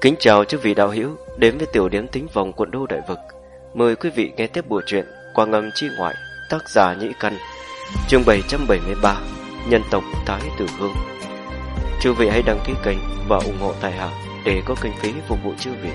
Kính chào chư vị đạo hữu đến với tiểu điểm tính vòng quận đô đại vực. Mời quý vị nghe tiếp bộ truyện qua ngầm chi ngoại, tác giả Nhĩ Căn, chương 773, nhân tộc Thái Tử Hương. Chư vị hãy đăng ký kênh và ủng hộ tài hạ để có kinh phí phục vụ chư vị.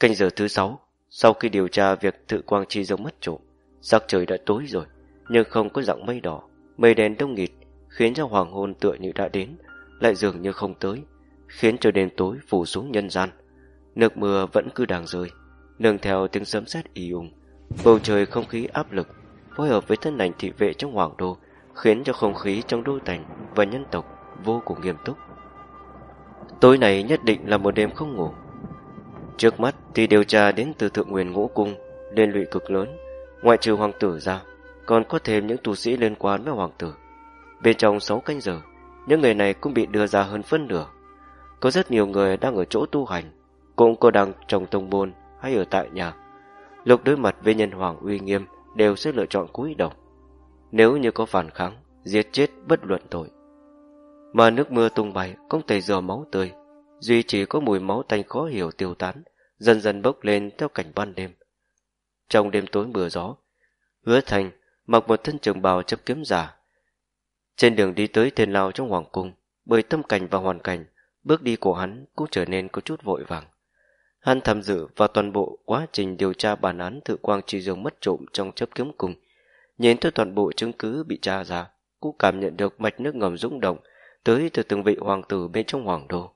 Canh giờ thứ sáu, sau khi điều tra việc tự quang chi giống mất trộm, sắc trời đã tối rồi, nhưng không có dạng mây đỏ, mây đen đông nghịt, khiến cho hoàng hôn tựa như đã đến, lại dường như không tới, khiến cho đêm tối phủ xuống nhân gian. Nước mưa vẫn cứ đang rơi, nương theo tiếng sấm sét ì ùng, bầu trời không khí áp lực, phối hợp với thân ảnh thị vệ trong hoàng đô, khiến cho không khí trong đô thành và nhân tộc vô cùng nghiêm túc. Tối này nhất định là một đêm không ngủ, Trước mắt thì điều tra đến từ thượng nguyên ngũ cung, liên lụy cực lớn, ngoại trừ hoàng tử ra, còn có thêm những tu sĩ liên quan với hoàng tử. Bên trong 6 canh giờ, những người này cũng bị đưa ra hơn phân nửa. Có rất nhiều người đang ở chỗ tu hành, cũng có đang trong tông môn hay ở tại nhà. Lúc đối mặt với nhân hoàng uy nghiêm đều sẽ lựa chọn cúi đầu. Nếu như có phản kháng, giết chết bất luận tội. Mà nước mưa tung bay không thể dò máu tươi, duy chỉ có mùi máu tanh khó hiểu tiêu tán, dần dần bốc lên theo cảnh ban đêm. Trong đêm tối mưa gió, hứa thành mặc một thân trường bào chấp kiếm giả. Trên đường đi tới thiên lao trong hoàng cung, bởi tâm cảnh và hoàn cảnh, bước đi của hắn cũng trở nên có chút vội vàng. Hắn tham dự vào toàn bộ quá trình điều tra bản án thự quang trì dương mất trộm trong chấp kiếm cung. Nhìn tới toàn bộ chứng cứ bị tra ra, cũng cảm nhận được mạch nước ngầm rung động tới từ từng vị hoàng tử bên trong hoàng đô.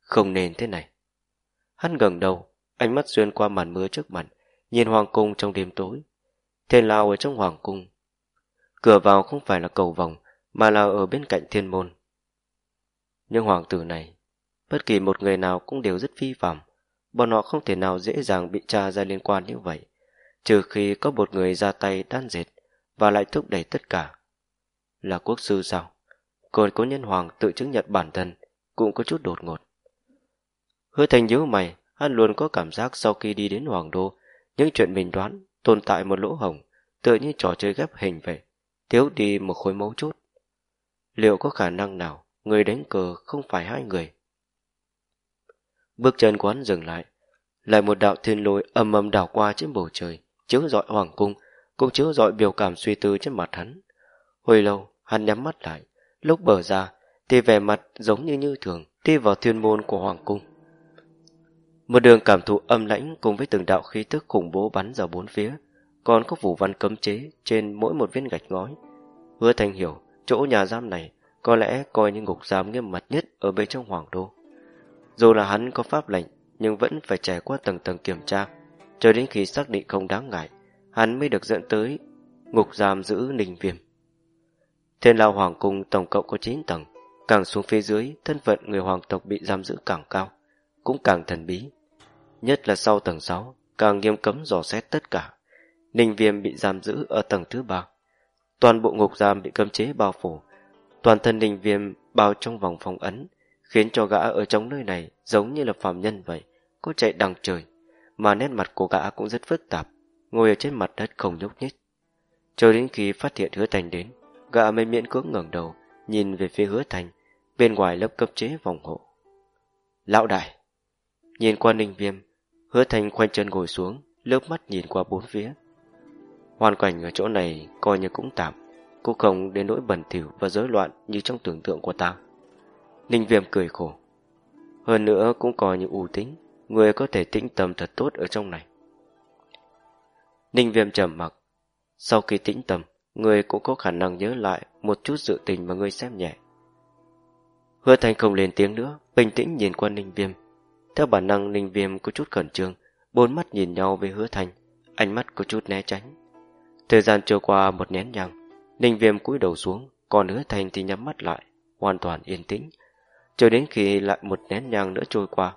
Không nên thế này. Hắn gần đầu, ánh mắt xuyên qua màn mưa trước mặt, nhìn hoàng cung trong đêm tối. Thiên lao ở trong hoàng cung. Cửa vào không phải là cầu vòng, mà là ở bên cạnh thiên môn. Nhưng hoàng tử này, bất kỳ một người nào cũng đều rất phi phạm. Bọn họ không thể nào dễ dàng bị tra ra liên quan như vậy, trừ khi có một người ra tay đan dệt và lại thúc đẩy tất cả. Là quốc sư sao? Còn có nhân hoàng tự chứng nhận bản thân cũng có chút đột ngột. Hứa thành nhớ mày, hắn luôn có cảm giác sau khi đi đến Hoàng Đô, những chuyện mình đoán tồn tại một lỗ hổng, tựa như trò chơi ghép hình vậy, thiếu đi một khối mấu chốt. Liệu có khả năng nào người đánh cờ không phải hai người? Bước chân của hắn dừng lại, lại một đạo thiên lôi âm âm đảo qua trên bầu trời, chiếu rọi hoàng cung, cũng chiếu rọi biểu cảm suy tư trên mặt hắn. Hồi lâu, hắn nhắm mắt lại, lúc bờ ra, thì vẻ mặt giống như như thường, đi vào thiên môn của hoàng cung. Một đường cảm thụ âm lãnh cùng với từng đạo khí tức khủng bố bắn ra bốn phía, còn có phủ văn cấm chế trên mỗi một viên gạch ngói. Hứa Thành hiểu, chỗ nhà giam này có lẽ coi như ngục giam nghiêm mật nhất ở bên trong hoàng đô. Dù là hắn có pháp lệnh, nhưng vẫn phải trải qua tầng tầng kiểm tra, cho đến khi xác định không đáng ngại, hắn mới được dẫn tới ngục giam giữ ninh viêm. Thiên lao hoàng cung tổng cộng có 9 tầng, càng xuống phía dưới, thân phận người hoàng tộc bị giam giữ càng cao, cũng càng thần bí. Nhất là sau tầng 6, càng nghiêm cấm dò xét tất cả. Ninh viêm bị giam giữ ở tầng thứ ba. Toàn bộ ngục giam bị cấm chế bao phủ. Toàn thân ninh viêm bao trong vòng phong ấn, khiến cho gã ở trong nơi này giống như là phàm nhân vậy, có chạy đằng trời. Mà nét mặt của gã cũng rất phức tạp, ngồi ở trên mặt đất không nhúc nhích. Cho đến khi phát hiện hứa thành đến, gã mới miễn cưỡng ngẩng đầu, nhìn về phía hứa thành, bên ngoài lớp cấp chế vòng hộ. Lão đại! Nhìn qua ninh viêm, Hứa Thành khoanh chân ngồi xuống, lướt mắt nhìn qua bốn phía. Hoàn cảnh ở chỗ này coi như cũng tạm, cũng không đến nỗi bẩn thỉu và rối loạn như trong tưởng tượng của ta. Ninh Viêm cười khổ. Hơn nữa cũng coi như ưu tính, người có thể tĩnh tâm thật tốt ở trong này. Ninh Viêm trầm mặc. Sau khi tĩnh tâm, người cũng có khả năng nhớ lại một chút sự tình mà người xem nhẹ. Hứa Thành không lên tiếng nữa, bình tĩnh nhìn qua Ninh Viêm, theo bản năng Ninh Viêm có chút khẩn trương, bốn mắt nhìn nhau với hứa thành, ánh mắt có chút né tránh. Thời gian trôi qua một nén nhang, Ninh Viêm cúi đầu xuống, còn hứa thành thì nhắm mắt lại, hoàn toàn yên tĩnh. Cho đến khi lại một nén nhang nữa trôi qua,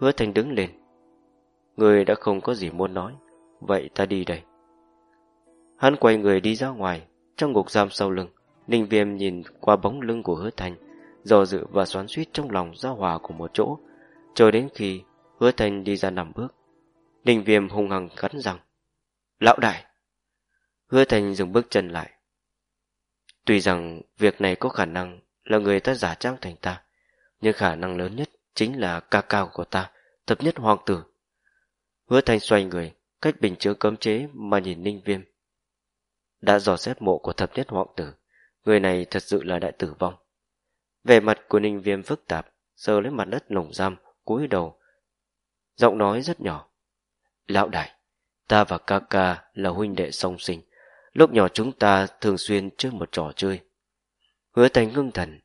hứa thành đứng lên. Người đã không có gì muốn nói, vậy ta đi đây. Hắn quay người đi ra ngoài, trong ngục giam sau lưng, Ninh Viêm nhìn qua bóng lưng của hứa thành, dò dự và xoắn suýt trong lòng ra hòa của một chỗ, cho đến khi Hứa Thanh đi ra nằm bước. Ninh Viêm hung hăng cắn rằng: Lão đại! Hứa Thanh dừng bước chân lại. Tuy rằng việc này có khả năng là người ta giả trang thành ta, nhưng khả năng lớn nhất chính là ca cao của ta, thập nhất hoàng tử. Hứa Thanh xoay người, cách bình chứa cấm chế mà nhìn Ninh Viêm. Đã dò xét mộ của thập nhất hoàng tử, người này thật sự là đại tử vong. Vẻ mặt của Ninh Viêm phức tạp, sờ lấy mặt đất lồng giam, cúi đầu. Giọng nói rất nhỏ. Lão đại, ta và ca ca là huynh đệ song sinh. Lúc nhỏ chúng ta thường xuyên chơi một trò chơi. Hứa thành ngưng thần.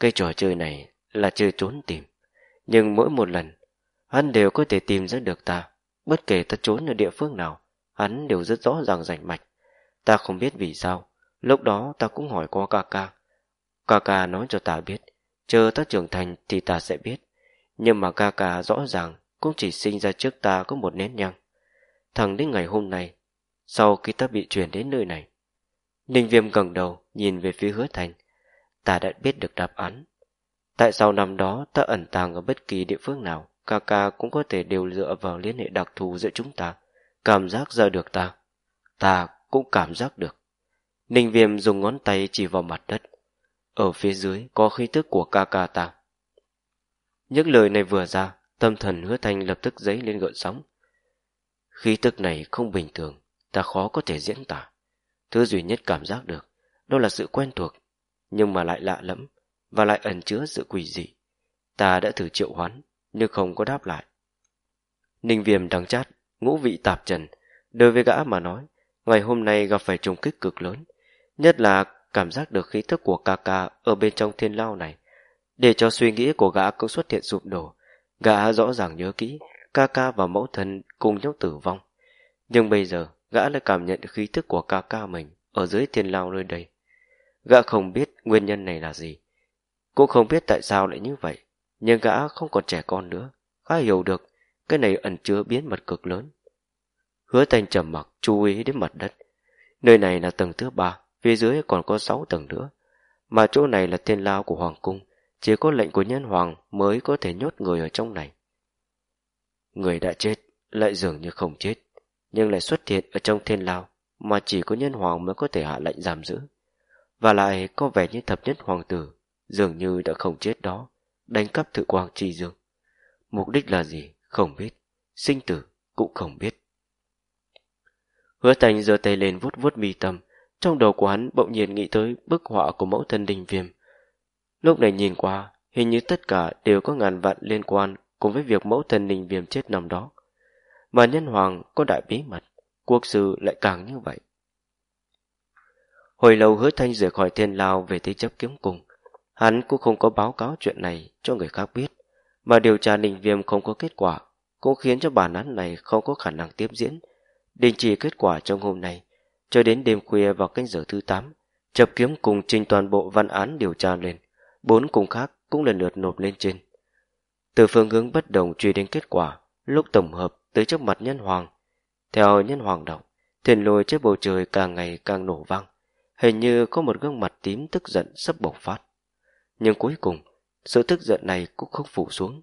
Cái trò chơi này là chơi trốn tìm. Nhưng mỗi một lần, hắn đều có thể tìm ra được ta. Bất kể ta trốn ở địa phương nào, hắn đều rất rõ ràng rành mạch. Ta không biết vì sao. Lúc đó ta cũng hỏi qua ca ca. Ca ca nói cho ta biết. Chờ ta trưởng thành thì ta sẽ biết. Nhưng mà ca ca rõ ràng cũng chỉ sinh ra trước ta có một nén nhang. Thẳng đến ngày hôm nay, sau khi ta bị chuyển đến nơi này. Ninh viêm gần đầu, nhìn về phía hứa thành. Ta đã biết được đáp án. Tại sao năm đó ta ẩn tàng ở bất kỳ địa phương nào, ca ca cũng có thể đều dựa vào liên hệ đặc thù giữa chúng ta, cảm giác ra được ta. Ta cũng cảm giác được. Ninh viêm dùng ngón tay chỉ vào mặt đất. Ở phía dưới có khí tức của ca ca ta. Những lời này vừa ra, tâm thần hứa thanh lập tức dấy lên gợn sóng. Khí tức này không bình thường, ta khó có thể diễn tả. Thứ duy nhất cảm giác được, đó là sự quen thuộc, nhưng mà lại lạ lẫm, và lại ẩn chứa sự quỷ dị. Ta đã thử triệu hoán, nhưng không có đáp lại. Ninh viêm đắng chát, ngũ vị tạp trần, đối với gã mà nói, ngày hôm nay gặp phải trùng kích cực lớn, nhất là cảm giác được khí thức của ca ca ở bên trong thiên lao này. Để cho suy nghĩ của gã cũng xuất hiện sụp đổ, gã rõ ràng nhớ kỹ, ca ca và mẫu thân cùng nhau tử vong. Nhưng bây giờ, gã lại cảm nhận khí thức của ca ca mình ở dưới thiên lao nơi đây. Gã không biết nguyên nhân này là gì, cũng không biết tại sao lại như vậy, nhưng gã không còn trẻ con nữa, gã hiểu được cái này ẩn chứa biến mật cực lớn. Hứa thanh trầm mặc chú ý đến mặt đất. Nơi này là tầng thứ ba, phía dưới còn có sáu tầng nữa. Mà chỗ này là thiên lao của Hoàng Cung, chỉ có lệnh của nhân hoàng mới có thể nhốt người ở trong này. Người đã chết, lại dường như không chết, nhưng lại xuất hiện ở trong thiên lao, mà chỉ có nhân hoàng mới có thể hạ lệnh giam giữ. Và lại có vẻ như thập nhất hoàng tử, dường như đã không chết đó, đánh cắp thự quang chi dương. Mục đích là gì, không biết, sinh tử cũng không biết. Hứa thành giơ tay lên vuốt vuốt mi tâm, trong đầu của hắn bỗng nhiên nghĩ tới bức họa của mẫu thân đình viêm. Lúc này nhìn qua, hình như tất cả đều có ngàn vạn liên quan cùng với việc mẫu thân đình viêm chết năm đó. Mà nhân hoàng có đại bí mật, quốc sư lại càng như vậy. Hồi lâu hứa thanh rời khỏi thiên lao về thế chấp kiếm cùng. Hắn cũng không có báo cáo chuyện này cho người khác biết, mà điều tra đình viêm không có kết quả, cũng khiến cho bản án này không có khả năng tiếp diễn, đình chỉ kết quả trong hôm nay, cho đến đêm khuya vào canh giờ thứ 8, chập kiếm cùng trình toàn bộ văn án điều tra lên, bốn cung khác cũng lần lượt nộp lên trên. Từ phương hướng bất đồng truy đến kết quả, lúc tổng hợp tới trước mặt nhân hoàng. Theo nhân hoàng động thuyền lôi trên bầu trời càng ngày càng nổ vang, hình như có một gương mặt tím tức giận sắp bộc phát. Nhưng cuối cùng, sự tức giận này cũng không phủ xuống.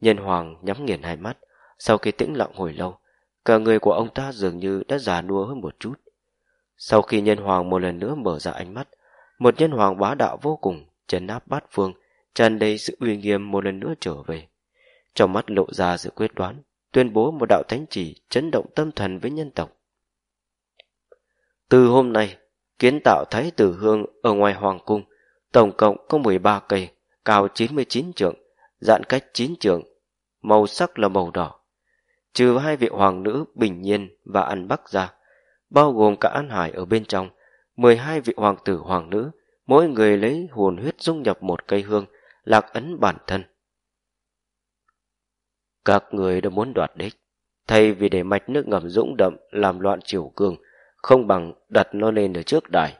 Nhân hoàng nhắm nghiền hai mắt, sau khi tĩnh lặng hồi lâu, cả người của ông ta dường như đã già nua hơn một chút. Sau khi nhân hoàng một lần nữa mở ra ánh mắt, một nhân hoàng bá đạo vô cùng, chấn áp bát phương, tràn đầy sự uy nghiêm một lần nữa trở về. Trong mắt lộ ra sự quyết đoán, tuyên bố một đạo thánh chỉ chấn động tâm thần với nhân tộc. Từ hôm nay, kiến tạo thái tử hương ở ngoài hoàng cung, tổng cộng có 13 cây, cao 99 trượng, dạn cách 9 trượng, màu sắc là màu đỏ. Trừ hai vị hoàng nữ Bình Nhiên và An Bắc ra, bao gồm cả An Hải ở bên trong, 12 vị hoàng tử hoàng nữ, mỗi người lấy hồn huyết dung nhập một cây hương, lạc ấn bản thân. Các người đã muốn đoạt đích, thay vì để mạch nước ngầm dũng đậm làm loạn triều cường, không bằng đặt nó lên ở trước đài.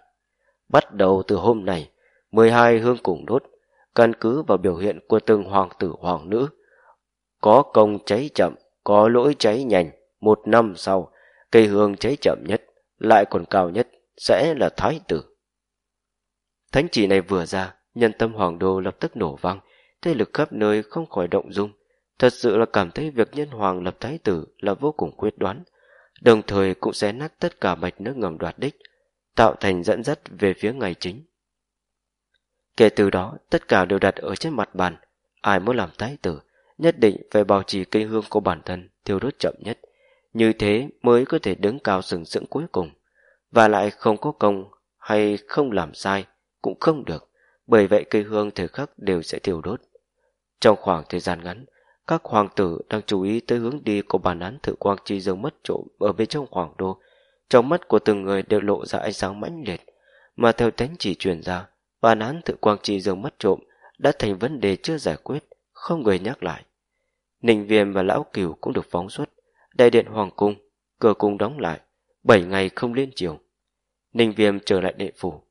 Bắt đầu từ hôm nay, 12 hương cùng đốt, căn cứ vào biểu hiện của từng hoàng tử hoàng nữ. Có công cháy chậm, có lỗi cháy nhanh, một năm sau, cây hương cháy chậm nhất, lại còn cao nhất, sẽ là thái tử. Thánh chỉ này vừa ra, nhân tâm hoàng đô lập tức nổ vang, thế lực khắp nơi không khỏi động dung, thật sự là cảm thấy việc nhân hoàng lập thái tử là vô cùng quyết đoán, đồng thời cũng xé nát tất cả mạch nước ngầm đoạt đích, tạo thành dẫn dắt về phía ngày chính. Kể từ đó, tất cả đều đặt ở trên mặt bàn, ai muốn làm thái tử, nhất định phải bảo trì cây hương của bản thân thiêu đốt chậm nhất, như thế mới có thể đứng cao sừng sững cuối cùng, và lại không có công hay không làm sai cũng không được, bởi vậy cây hương thời khắc đều sẽ thiêu đốt. Trong khoảng thời gian ngắn, các hoàng tử đang chú ý tới hướng đi của bản án thử quang chi dương mất trộm ở bên trong hoàng đô. Trong mắt của từng người đều lộ ra ánh sáng mãnh liệt, mà theo tánh chỉ truyền ra, bản án thử quang chi dương mất trộm đã thành vấn đề chưa giải quyết, không người nhắc lại. Ninh Viêm và Lão Cửu cũng được phóng xuất, đại điện hoàng cung, cửa cung đóng lại, bảy ngày không liên chiều. Ninh Viêm trở lại địa phủ.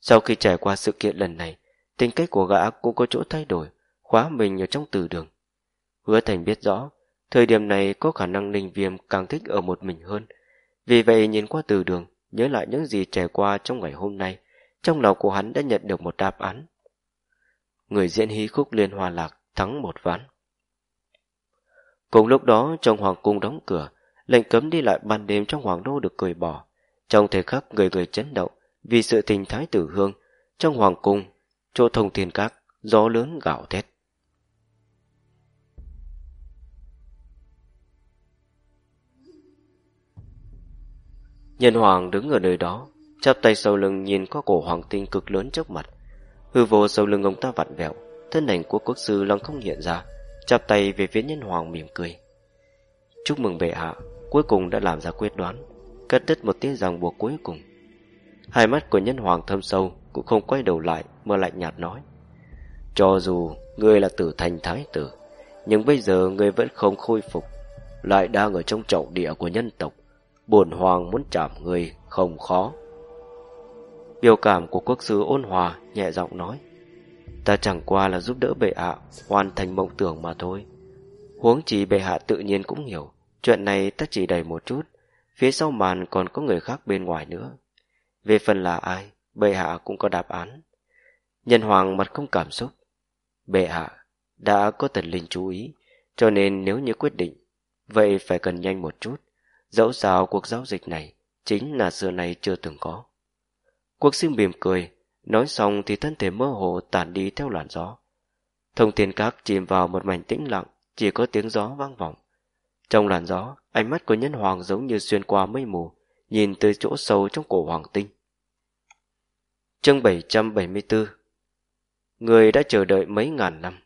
Sau khi trải qua sự kiện lần này, tính cách của gã cũng có chỗ thay đổi, khóa mình ở trong từ đường. Hứa Thành biết rõ, thời điểm này có khả năng Ninh Viêm càng thích ở một mình hơn. Vì vậy nhìn qua từ đường, nhớ lại những gì trải qua trong ngày hôm nay, trong lòng của hắn đã nhận được một đáp án. Người diễn hí khúc liên hoa lạc thắng một ván. Cùng lúc đó trong hoàng cung đóng cửa, lệnh cấm đi lại ban đêm trong hoàng đô được cởi bỏ. Trong thời khắc người người chấn động vì sự tình thái tử hương, trong hoàng cung, chỗ thông thiên các, gió lớn gạo thét. Nhân hoàng đứng ở nơi đó, chắp tay sau lưng nhìn qua cổ hoàng tinh cực lớn trước mặt. Hư vô sau lưng ông ta vặn vẹo, thân ảnh của quốc sư lăng không hiện ra, chắp tay về phía nhân hoàng mỉm cười. Chúc mừng bệ hạ, cuối cùng đã làm ra quyết đoán, cắt đứt một tiếng ràng buộc cuối cùng. Hai mắt của nhân hoàng thâm sâu cũng không quay đầu lại mà lạnh nhạt nói. Cho dù ngươi là tử thành thái tử, nhưng bây giờ ngươi vẫn không khôi phục, lại đang ở trong trọng địa của nhân tộc. Bổn hoàng muốn chạm ngươi không khó. Biểu cảm của quốc sứ ôn hòa nhẹ giọng nói. Ta chẳng qua là giúp đỡ bệ hạ hoàn thành mộng tưởng mà thôi. Huống chỉ bệ hạ tự nhiên cũng hiểu, chuyện này ta chỉ đầy một chút, phía sau màn còn có người khác bên ngoài nữa. Về phần là ai, bệ hạ cũng có đáp án. Nhân hoàng mặt không cảm xúc. Bệ hạ đã có tần linh chú ý, cho nên nếu như quyết định, vậy phải cần nhanh một chút. Dẫu sao cuộc giao dịch này chính là xưa nay chưa từng có. Quốc sư mỉm cười, nói xong thì thân thể mơ hồ tản đi theo làn gió. Thông thiên các chìm vào một mảnh tĩnh lặng, chỉ có tiếng gió vang vọng. Trong làn gió, ánh mắt của nhân hoàng giống như xuyên qua mây mù, nhìn từ chỗ sâu trong cổ hoàng tinh. Chương 774 Người đã chờ đợi mấy ngàn năm.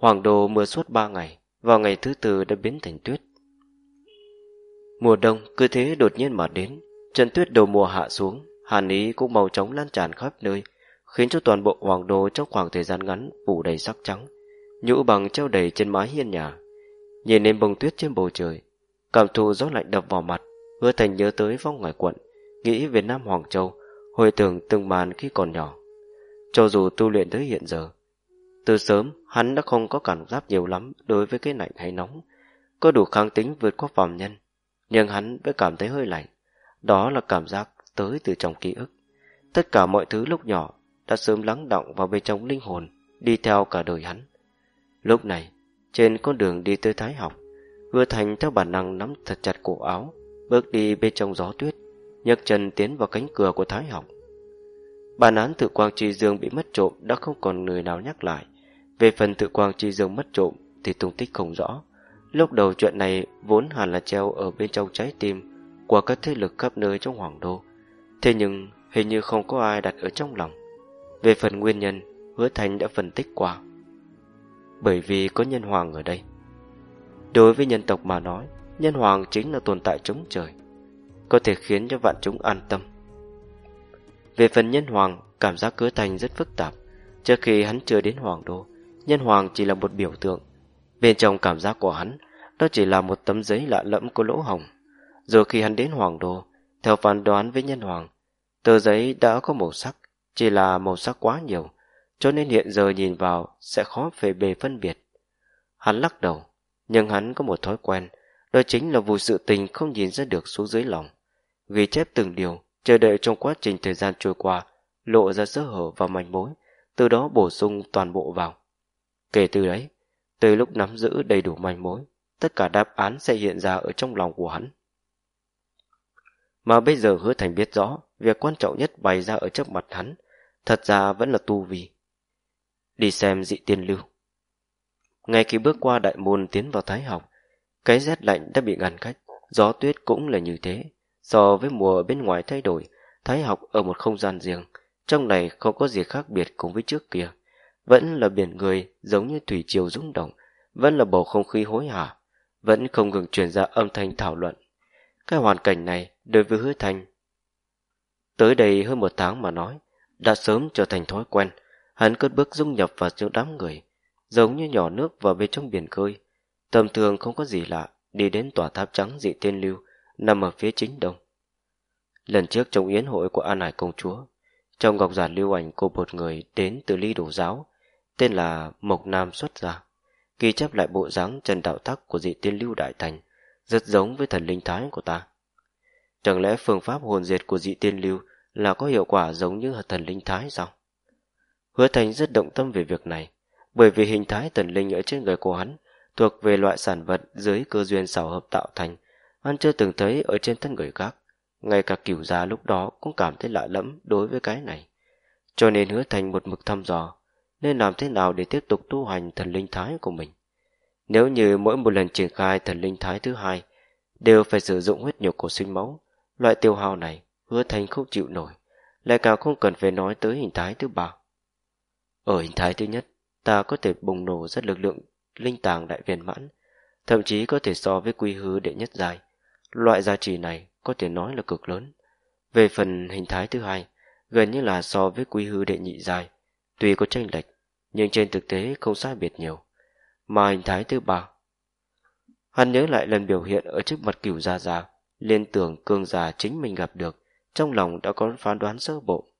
Hoàng đồ mưa suốt ba ngày, vào ngày thứ tư đã biến thành tuyết. Mùa đông cứ thế đột nhiên mà đến, trận tuyết đầu mùa hạ xuống, hàn ý cũng màu trống lan tràn khắp nơi, khiến cho toàn bộ hoàng đô trong khoảng thời gian ngắn phủ đầy sắc trắng, nhũ bằng treo đầy trên mái hiên nhà. Nhìn lên bông tuyết trên bầu trời, cảm thụ gió lạnh đập vào mặt, hứa thành nhớ tới vong ngoài quận, nghĩ về Nam Hoàng Châu, hồi tưởng từng màn khi còn nhỏ. Cho dù tu luyện tới hiện giờ, từ sớm hắn đã không có cảm giác nhiều lắm đối với cái lạnh hay nóng, có đủ kháng tính vượt qua phàm nhân, nhưng hắn vẫn cảm thấy hơi lạnh. Đó là cảm giác tới từ trong ký ức. Tất cả mọi thứ lúc nhỏ đã sớm lắng động vào bên trong linh hồn, đi theo cả đời hắn. Lúc này, trên con đường đi tới Thái học, Hứa Thành theo bản năng nắm thật chặt cổ áo, bước đi bên trong gió tuyết, nhấc chân tiến vào cánh cửa của Thái học. Bản án tự quang tri dương bị mất trộm đã không còn người nào nhắc lại. Về phần tự quang tri dương mất trộm thì tung tích không rõ. Lúc đầu chuyện này vốn hẳn là treo ở bên trong trái tim của các thế lực khắp nơi trong hoàng đô. Thế nhưng hình như không có ai đặt ở trong lòng. Về phần nguyên nhân, hứa thành đã phân tích qua. Bởi vì có nhân hoàng ở đây. Đối với nhân tộc mà nói, nhân hoàng chính là tồn tại chống trời, có thể khiến cho vạn chúng an tâm. Về phần nhân hoàng, cảm giác hứa thành rất phức tạp. Trước khi hắn chưa đến hoàng đô, nhân hoàng chỉ là một biểu tượng. Bên trong cảm giác của hắn, đó chỉ là một tấm giấy lạ lẫm có lỗ hồng. Rồi khi hắn đến hoàng đô, theo phán đoán với nhân hoàng, tờ giấy đã có màu sắc, chỉ là màu sắc quá nhiều, cho nên hiện giờ nhìn vào sẽ khó về bề phân biệt. Hắn lắc đầu, nhưng hắn có một thói quen, đó chính là vụ sự tình không nhìn ra được xuống dưới lòng. Ghi chép từng điều, chờ đợi trong quá trình thời gian trôi qua, lộ ra sơ hở và manh mối, từ đó bổ sung toàn bộ vào. Kể từ đấy, Tới lúc nắm giữ đầy đủ manh mối, tất cả đáp án sẽ hiện ra ở trong lòng của hắn. Mà bây giờ hứa thành biết rõ, việc quan trọng nhất bày ra ở trước mặt hắn, thật ra vẫn là tu vi. Đi xem dị tiên lưu. Ngay khi bước qua đại môn tiến vào thái học, cái rét lạnh đã bị ngăn cách, gió tuyết cũng là như thế. So với mùa bên ngoài thay đổi, thái học ở một không gian riêng, trong này không có gì khác biệt cùng với trước kia. Vẫn là biển người giống như thủy triều rung động, vẫn là bầu không khí hối hả, vẫn không ngừng truyền ra âm thanh thảo luận. Cái hoàn cảnh này đối với hứa thành tới đây hơn một tháng mà nói đã sớm trở thành thói quen hắn cất bước dung nhập vào giữa đám người giống như nhỏ nước vào bên trong biển khơi tầm thường không có gì lạ, đi đến tòa tháp trắng dị tiên lưu, nằm ở phía chính đông. Lần trước trong yến hội của an hải công chúa, trong ngọc giản lưu ảnh cô một người đến từ ly đổ giáo, tên là mộc nam xuất gia, ghi chép lại bộ dáng trần đạo thắc của dị tiên lưu đại thành, rất giống với thần linh thái của ta. Chẳng lẽ phương pháp hồn diệt của dị tiên lưu là có hiệu quả giống như thần linh thái sao? Hứa thành rất động tâm về việc này, bởi vì hình thái thần linh ở trên người của hắn thuộc về loại sản vật dưới cơ duyên xảo hợp tạo thành. Hắn chưa từng thấy ở trên thân người khác. Ngay cả cửu gia lúc đó cũng cảm thấy lạ lẫm đối với cái này. Cho nên hứa thành một mực thăm dò nên làm thế nào để tiếp tục tu hành thần linh thái của mình. Nếu như mỗi một lần triển khai thần linh thái thứ hai đều phải sử dụng huyết nhục của sinh máu, loại tiêu hao này hứa thành không chịu nổi, lại càng không cần phải nói tới hình thái thứ ba. Ở hình thái thứ nhất, ta có thể bùng nổ rất lực lượng linh tàng đại viên mãn, thậm chí có thể so với quy hư đệ nhất dài. Loại giá trị này có thể nói là cực lớn. Về phần hình thái thứ hai, gần như là so với quy hư đệ nhị dài, tuy có tranh lệch, nhưng trên thực tế không sai biệt nhiều mà hình thái thứ ba. Hắn nhớ lại lần biểu hiện ở trước mặt cửu gia già liên tưởng cương già chính mình gặp được, trong lòng đã có phán đoán sơ bộ.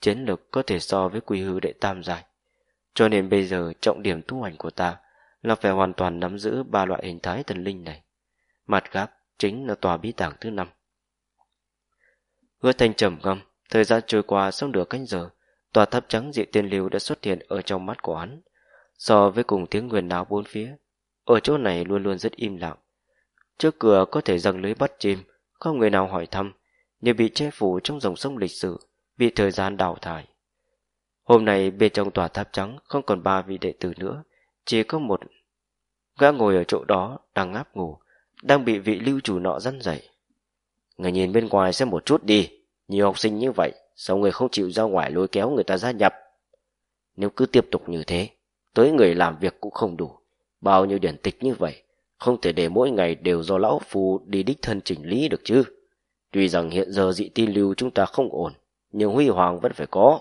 Chiến lực có thể so với quy hư đệ tam dài cho nên bây giờ trọng điểm tu hành của ta là phải hoàn toàn nắm giữ ba loại hình thái thần linh này. Mặt khác chính là tòa bí tảng thứ năm. Hứa thanh trầm ngâm, thời gian trôi qua xong nửa canh giờ, tòa tháp trắng dị tiên lưu đã xuất hiện ở trong mắt của hắn so với cùng tiếng nguyền náo bốn phía. Ở chỗ này luôn luôn rất im lặng. Trước cửa có thể dâng lưới bắt chim, không người nào hỏi thăm, như bị che phủ trong dòng sông lịch sử, bị thời gian đào thải. Hôm nay bên trong tòa tháp trắng không còn ba vị đệ tử nữa, chỉ có một gã ngồi ở chỗ đó đang ngáp ngủ, đang bị vị lưu chủ nọ dăn dậy. Người nhìn bên ngoài xem một chút đi, nhiều học sinh như vậy, sao người không chịu ra ngoài lôi kéo người ta gia nhập? Nếu cứ tiếp tục như thế, tới người làm việc cũng không đủ. Bao nhiêu điển tịch như vậy, không thể để mỗi ngày đều do lão phù đi đích thân chỉnh lý được chứ. Tuy rằng hiện giờ dị tin lưu chúng ta không ổn, nhưng huy hoàng vẫn phải có.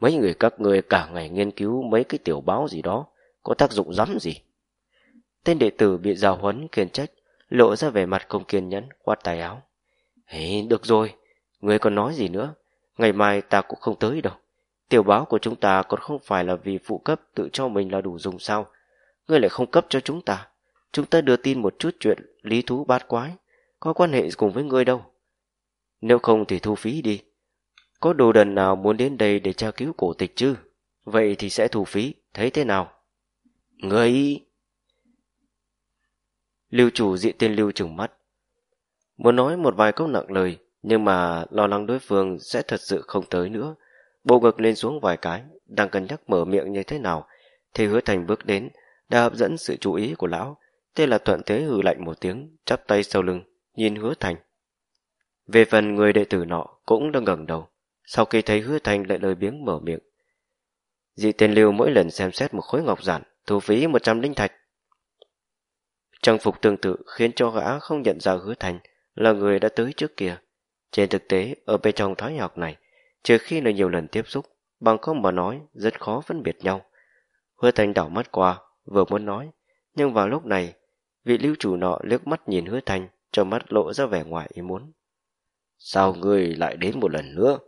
Mấy người các người cả ngày nghiên cứu mấy cái tiểu báo gì đó, có tác dụng rắm gì. Tên đệ tử bị giáo huấn khiển trách, lộ ra vẻ mặt không kiên nhẫn, quát tài áo. Hey, được rồi, người còn nói gì nữa, ngày mai ta cũng không tới đâu. Tiểu báo của chúng ta còn không phải là vì phụ cấp tự cho mình là đủ dùng sao? Ngươi lại không cấp cho chúng ta. Chúng ta đưa tin một chút chuyện lý thú bát quái, có quan hệ cùng với ngươi đâu. Nếu không thì thu phí đi. Có đồ đần nào muốn đến đây để tra cứu cổ tịch chứ? Vậy thì sẽ thu phí, thấy thế nào? Ngươi... Lưu chủ dị tên lưu trừng mắt. Muốn nói một vài câu nặng lời, nhưng mà lo lắng đối phương sẽ thật sự không tới nữa, bộ ngực lên xuống vài cái, đang cân nhắc mở miệng như thế nào, thì hứa thành bước đến, đã hấp dẫn sự chú ý của lão. Thế là thuận thế hừ lạnh một tiếng, chắp tay sau lưng, nhìn hứa thành. Về phần người đệ tử nọ cũng đang ngẩng đầu, sau khi thấy hứa thành lại lời biếng mở miệng. Dị tên lưu mỗi lần xem xét một khối ngọc giản, thu phí một trăm linh thạch. Trang phục tương tự khiến cho gã không nhận ra hứa thành là người đã tới trước kia. Trên thực tế, ở bên trong thái học này, trừ khi là nhiều lần tiếp xúc, bằng không mà nói rất khó phân biệt nhau. Hứa Thành đảo mắt qua, vừa muốn nói, nhưng vào lúc này, vị lưu chủ nọ liếc mắt nhìn Hứa Thành, cho mắt lộ ra vẻ ngoài ý muốn. Sao ngươi lại đến một lần nữa?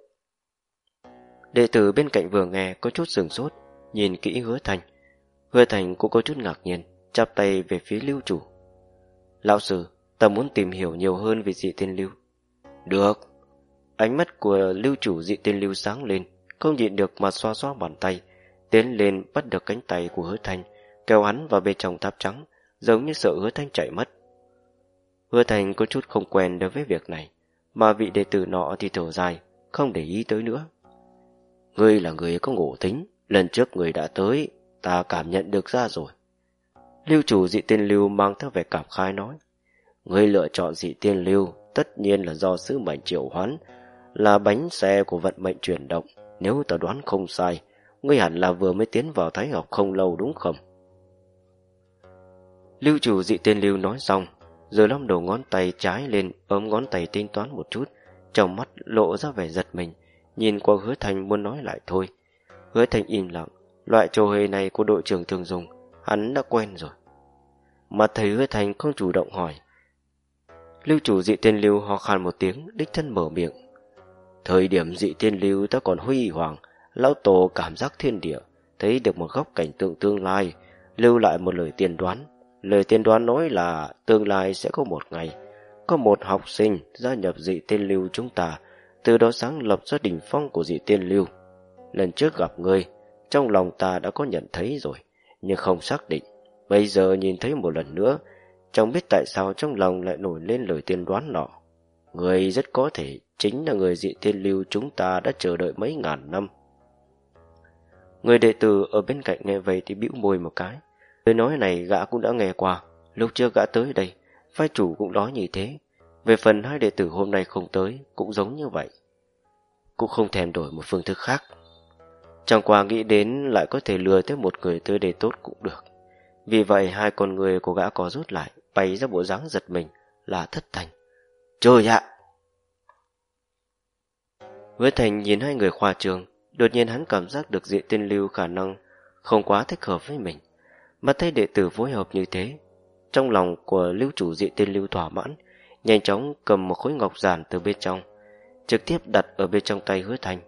Đệ tử bên cạnh vừa nghe có chút sừng sốt, nhìn kỹ Hứa Thành. Hứa Thành cũng có chút ngạc nhiên, chắp tay về phía lưu chủ. Lão sư, ta muốn tìm hiểu nhiều hơn về dị tiên lưu. Được, Ánh mắt của lưu chủ dị tiên lưu sáng lên, không nhịn được mà xoa xoa bàn tay, tiến lên bắt được cánh tay của hứa Thành, kéo hắn vào bên trong tháp trắng, giống như sợ hứa Thành chạy mất. Hứa Thành có chút không quen đối với việc này, mà vị đệ tử nọ thì thở dài, không để ý tới nữa. Ngươi là người có ngộ tính, lần trước người đã tới, ta cảm nhận được ra rồi. Lưu chủ dị tiên lưu mang theo vẻ cảm khai nói. Ngươi lựa chọn dị tiên lưu, tất nhiên là do sứ mệnh triệu hoán, là bánh xe của vận mệnh chuyển động. Nếu ta đoán không sai, ngươi hẳn là vừa mới tiến vào thái học không lâu đúng không? Lưu chủ dị tiên lưu nói xong, rồi lăm đầu ngón tay trái lên ôm ngón tay tính toán một chút, trong mắt lộ ra vẻ giật mình, nhìn qua hứa thành muốn nói lại thôi. Hứa thành im lặng, loại trò hề này của đội trưởng thường dùng, hắn đã quen rồi. Mà thầy hứa thành không chủ động hỏi. Lưu chủ dị tiên lưu ho khan một tiếng, đích thân mở miệng. Thời điểm dị tiên lưu ta còn huy hoàng, lão tổ cảm giác thiên địa, thấy được một góc cảnh tượng tương lai, lưu lại một lời tiên đoán. Lời tiên đoán nói là tương lai sẽ có một ngày, có một học sinh gia nhập dị tiên lưu chúng ta, từ đó sáng lập ra đỉnh phong của dị tiên lưu. Lần trước gặp ngươi, trong lòng ta đã có nhận thấy rồi, nhưng không xác định. Bây giờ nhìn thấy một lần nữa, chẳng biết tại sao trong lòng lại nổi lên lời tiên đoán nọ. Người rất có thể chính là người dị tiên lưu chúng ta đã chờ đợi mấy ngàn năm. Người đệ tử ở bên cạnh nghe vậy thì bĩu môi một cái. Lời nói này gã cũng đã nghe qua, lúc trước gã tới đây, phái chủ cũng nói như thế. Về phần hai đệ tử hôm nay không tới, cũng giống như vậy. Cũng không thèm đổi một phương thức khác. Chẳng qua nghĩ đến lại có thể lừa tới một người tới đây tốt cũng được. Vì vậy hai con người của gã có rút lại, bày ra bộ dáng giật mình, là thất thành. Trời ạ! Hứa Thành nhìn hai người khoa trường, đột nhiên hắn cảm giác được diện tiên lưu khả năng không quá thích hợp với mình. Mà thấy đệ tử phối hợp như thế, trong lòng của lưu chủ diện tiên lưu thỏa mãn, nhanh chóng cầm một khối ngọc giản từ bên trong, trực tiếp đặt ở bên trong tay hứa Thành.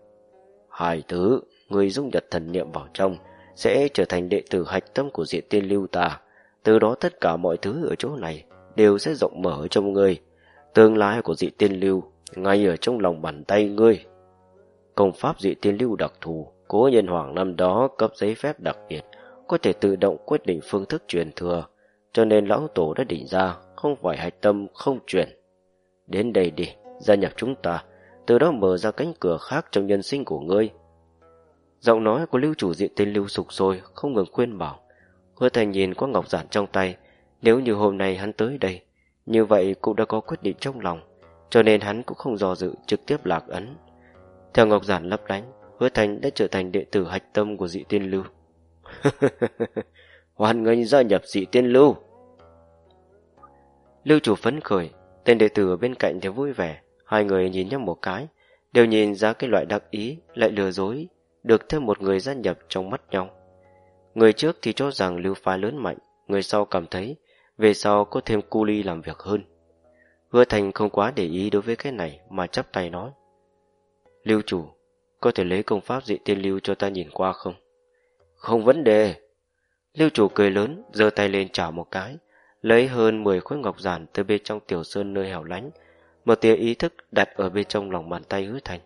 Hai thứ, người dung nhật thần niệm vào trong, sẽ trở thành đệ tử hạch tâm của diện tiên lưu ta. Từ đó tất cả mọi thứ ở chỗ này đều sẽ rộng mở trong ngươi. Tương lai của dị tiên lưu ngay ở trong lòng bàn tay ngươi. Công pháp dị tiên lưu đặc thù, cố nhân hoàng năm đó cấp giấy phép đặc biệt, có thể tự động quyết định phương thức truyền thừa, cho nên lão tổ đã định ra không phải hạch tâm không truyền. Đến đây đi, gia nhập chúng ta, từ đó mở ra cánh cửa khác trong nhân sinh của ngươi. Giọng nói của lưu chủ diện tên lưu sục sôi không ngừng khuyên bảo. Hứa thành nhìn qua ngọc giản trong tay, nếu như hôm nay hắn tới đây, như vậy cũng đã có quyết định trong lòng, cho nên hắn cũng không dò dự trực tiếp lạc ấn. Theo ngọc giản lấp lánh, hứa thành đã trở thành đệ tử hạch tâm của dị tiên lưu. Hoàn nghênh gia nhập dị tiên lưu. Lưu chủ phấn khởi, tên đệ tử ở bên cạnh thì vui vẻ, hai người nhìn nhau một cái, đều nhìn ra cái loại đặc ý lại lừa dối được thêm một người gia nhập trong mắt nhau. Người trước thì cho rằng lưu phái lớn mạnh, người sau cảm thấy về sau có thêm cu ly làm việc hơn. Hứa Thành không quá để ý đối với cái này mà chắp tay nói. Lưu chủ, có thể lấy công pháp dị tiên lưu cho ta nhìn qua không? Không vấn đề. Lưu chủ cười lớn, giơ tay lên chảo một cái, lấy hơn 10 khối ngọc giản từ bên trong tiểu sơn nơi hẻo lánh, một tia ý thức đặt ở bên trong lòng bàn tay hứa thành.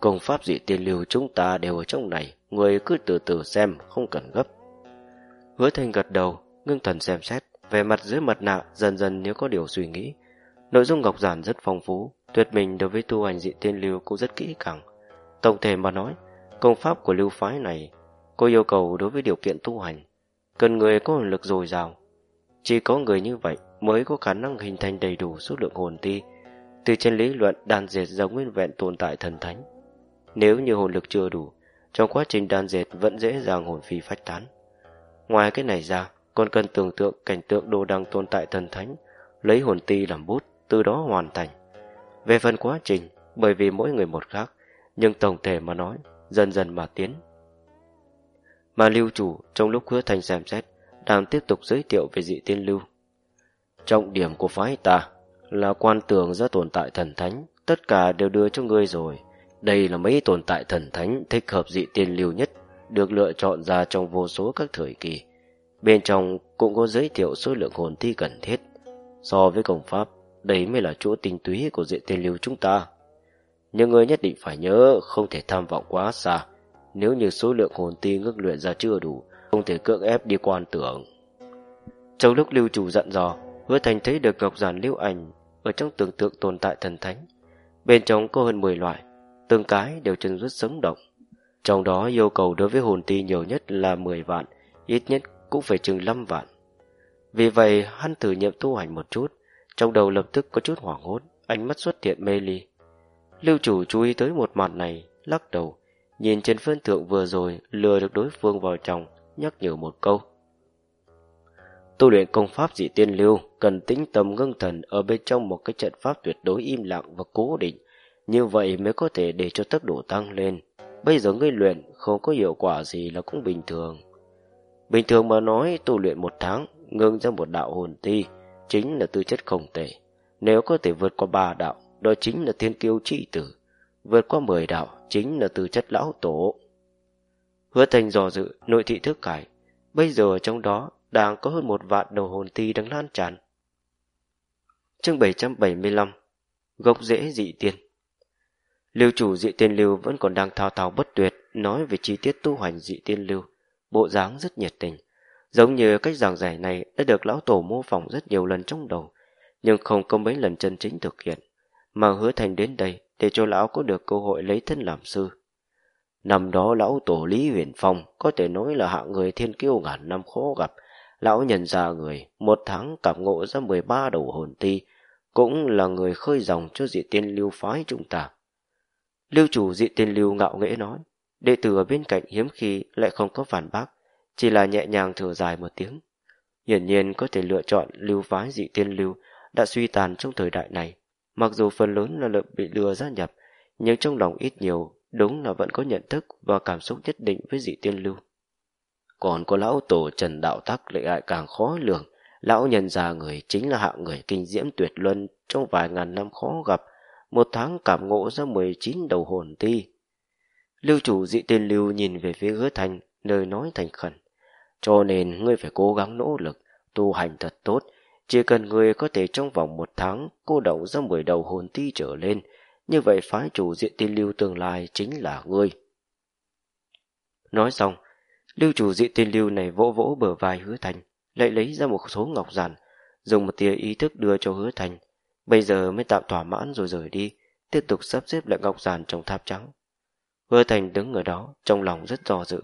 Công pháp dị tiên lưu chúng ta đều ở trong này, người cứ từ từ xem, không cần gấp. Hứa thanh gật đầu, ngưng thần xem xét, về mặt dưới mặt nạ dần dần nếu có điều suy nghĩ. Nội dung ngọc giản rất phong phú, tuyệt mình đối với tu hành dị tiên lưu cũng rất kỹ càng. Tổng thể mà nói, công pháp của lưu phái này có yêu cầu đối với điều kiện tu hành, cần người có hồn lực dồi dào. Chỉ có người như vậy mới có khả năng hình thành đầy đủ số lượng hồn ti, từ trên lý luận đàn diệt ra nguyên vẹn tồn tại thần thánh. Nếu như hồn lực chưa đủ, trong quá trình đan dệt vẫn dễ dàng hồn phi phách tán. Ngoài cái này ra, còn cần tưởng tượng cảnh tượng đồ đăng tồn tại thần thánh, lấy hồn ti làm bút, từ đó hoàn thành. Về phần quá trình, bởi vì mỗi người một khác, nhưng tổng thể mà nói, dần dần mà tiến. Mà lưu chủ trong lúc hứa thành xem xét, đang tiếp tục giới thiệu về dị tiên lưu. Trọng điểm của phái ta là quan tưởng ra tồn tại thần thánh, tất cả đều đưa cho ngươi rồi. Đây là mấy tồn tại thần thánh thích hợp dị tiên lưu nhất, được lựa chọn ra trong vô số các thời kỳ. Bên trong cũng có giới thiệu số lượng hồn thi cần thiết. So với công pháp, đây mới là chỗ tinh túy của dị tiên lưu chúng ta. Nhưng người nhất định phải nhớ không thể tham vọng quá xa. Nếu như số lượng hồn ti ngưng luyện ra chưa đủ, không thể cưỡng ép đi quan tưởng. Trong lúc lưu chủ dặn dò, hứa thành thấy được ngọc giản lưu ảnh ở trong tưởng tượng tồn tại thần thánh. Bên trong có hơn 10 loại, từng cái đều chân rất sống động. Trong đó yêu cầu đối với hồn ti nhiều nhất là 10 vạn, ít nhất cũng phải chừng 5 vạn. Vì vậy, hắn thử nghiệm tu hành một chút, trong đầu lập tức có chút hoảng hốt, ánh mắt xuất hiện mê ly. Lưu chủ chú ý tới một màn này, lắc đầu, nhìn trên phân thượng vừa rồi lừa được đối phương vào trong, nhắc nhở một câu. Tu luyện công pháp dị tiên lưu cần tĩnh tâm ngưng thần ở bên trong một cái trận pháp tuyệt đối im lặng và cố định, như vậy mới có thể để cho tốc độ tăng lên. Bây giờ ngươi luyện không có hiệu quả gì là cũng bình thường. Bình thường mà nói tu luyện một tháng, ngưng ra một đạo hồn ti, chính là tư chất không tệ. Nếu có thể vượt qua ba đạo, đó chính là thiên kiêu trị tử. Vượt qua mười đạo, chính là tư chất lão tổ. Hứa thành dò dự, nội thị thức cải. Bây giờ trong đó đang có hơn một vạn đầu hồn ti đang lan tràn. Chương 775 Gốc rễ dị tiên Lưu chủ dị tiên lưu vẫn còn đang thao thao bất tuyệt nói về chi tiết tu hành dị tiên lưu, bộ dáng rất nhiệt tình. Giống như cách giảng giải này đã được lão tổ mô phỏng rất nhiều lần trong đầu, nhưng không có mấy lần chân chính thực hiện, mà hứa thành đến đây để cho lão có được cơ hội lấy thân làm sư. Năm đó lão tổ Lý Huyền Phong có thể nói là hạng người thiên kiêu ngàn năm khó gặp, lão nhận ra người, một tháng cảm ngộ ra 13 đầu hồn ti, cũng là người khơi dòng cho dị tiên lưu phái chúng ta. Lưu chủ dị tiên lưu ngạo nghễ nói, đệ tử ở bên cạnh hiếm khi lại không có phản bác, chỉ là nhẹ nhàng thở dài một tiếng. Hiển nhiên có thể lựa chọn lưu phái dị tiên lưu đã suy tàn trong thời đại này. Mặc dù phần lớn là lợn bị lừa gia nhập, nhưng trong lòng ít nhiều đúng là vẫn có nhận thức và cảm xúc nhất định với dị tiên lưu. Còn có lão tổ Trần Đạo Tắc lại lại càng khó lường. Lão nhân già người chính là hạng người kinh diễm tuyệt luân trong vài ngàn năm khó gặp, một tháng cảm ngộ ra 19 đầu hồn ti. Lưu chủ dị tiên lưu nhìn về phía hứa thành, nơi nói thành khẩn. Cho nên ngươi phải cố gắng nỗ lực, tu hành thật tốt. Chỉ cần ngươi có thể trong vòng một tháng cô động ra 10 đầu hồn ti trở lên, như vậy phái chủ diện tiên lưu tương lai chính là ngươi. Nói xong, lưu chủ diện tiên lưu này vỗ vỗ bờ vai hứa thành, lại lấy ra một số ngọc giản, dùng một tia ý thức đưa cho hứa thành. Bây giờ mới tạm thỏa mãn rồi rời đi, tiếp tục sắp xếp lại ngọc giản trong tháp trắng. Hứa thành đứng ở đó, trong lòng rất do dự.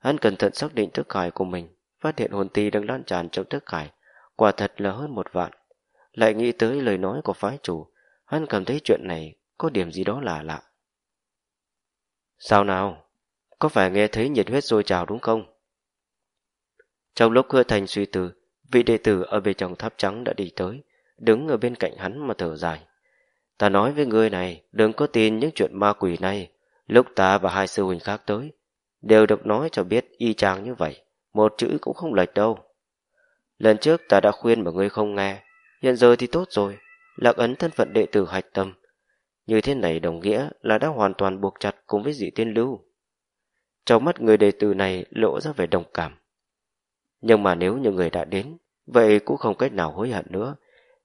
Hắn cẩn thận xác định thức hải của mình, phát hiện hồn ti đang lan tràn trong thức hải, quả thật là hơn một vạn. Lại nghĩ tới lời nói của phái chủ, hắn cảm thấy chuyện này có điểm gì đó là lạ. Sao nào? Có phải nghe thấy nhiệt huyết sôi trào đúng không? Trong lúc hứa thành suy tư, vị đệ tử ở bên trong tháp trắng đã đi tới, đứng ở bên cạnh hắn mà thở dài. Ta nói với người này, đừng có tin những chuyện ma quỷ này. Lúc ta và hai sư huynh khác tới, đều được nói cho biết y chang như vậy, một chữ cũng không lệch đâu. Lần trước ta đã khuyên mà ngươi không nghe, hiện giờ thì tốt rồi, lạc ấn thân phận đệ tử hạch tâm, như thế này đồng nghĩa là đã hoàn toàn buộc chặt cùng với dị tiên lưu. Trong mắt người đệ tử này lộ ra vẻ đồng cảm. Nhưng mà nếu như người đã đến, vậy cũng không cách nào hối hận nữa.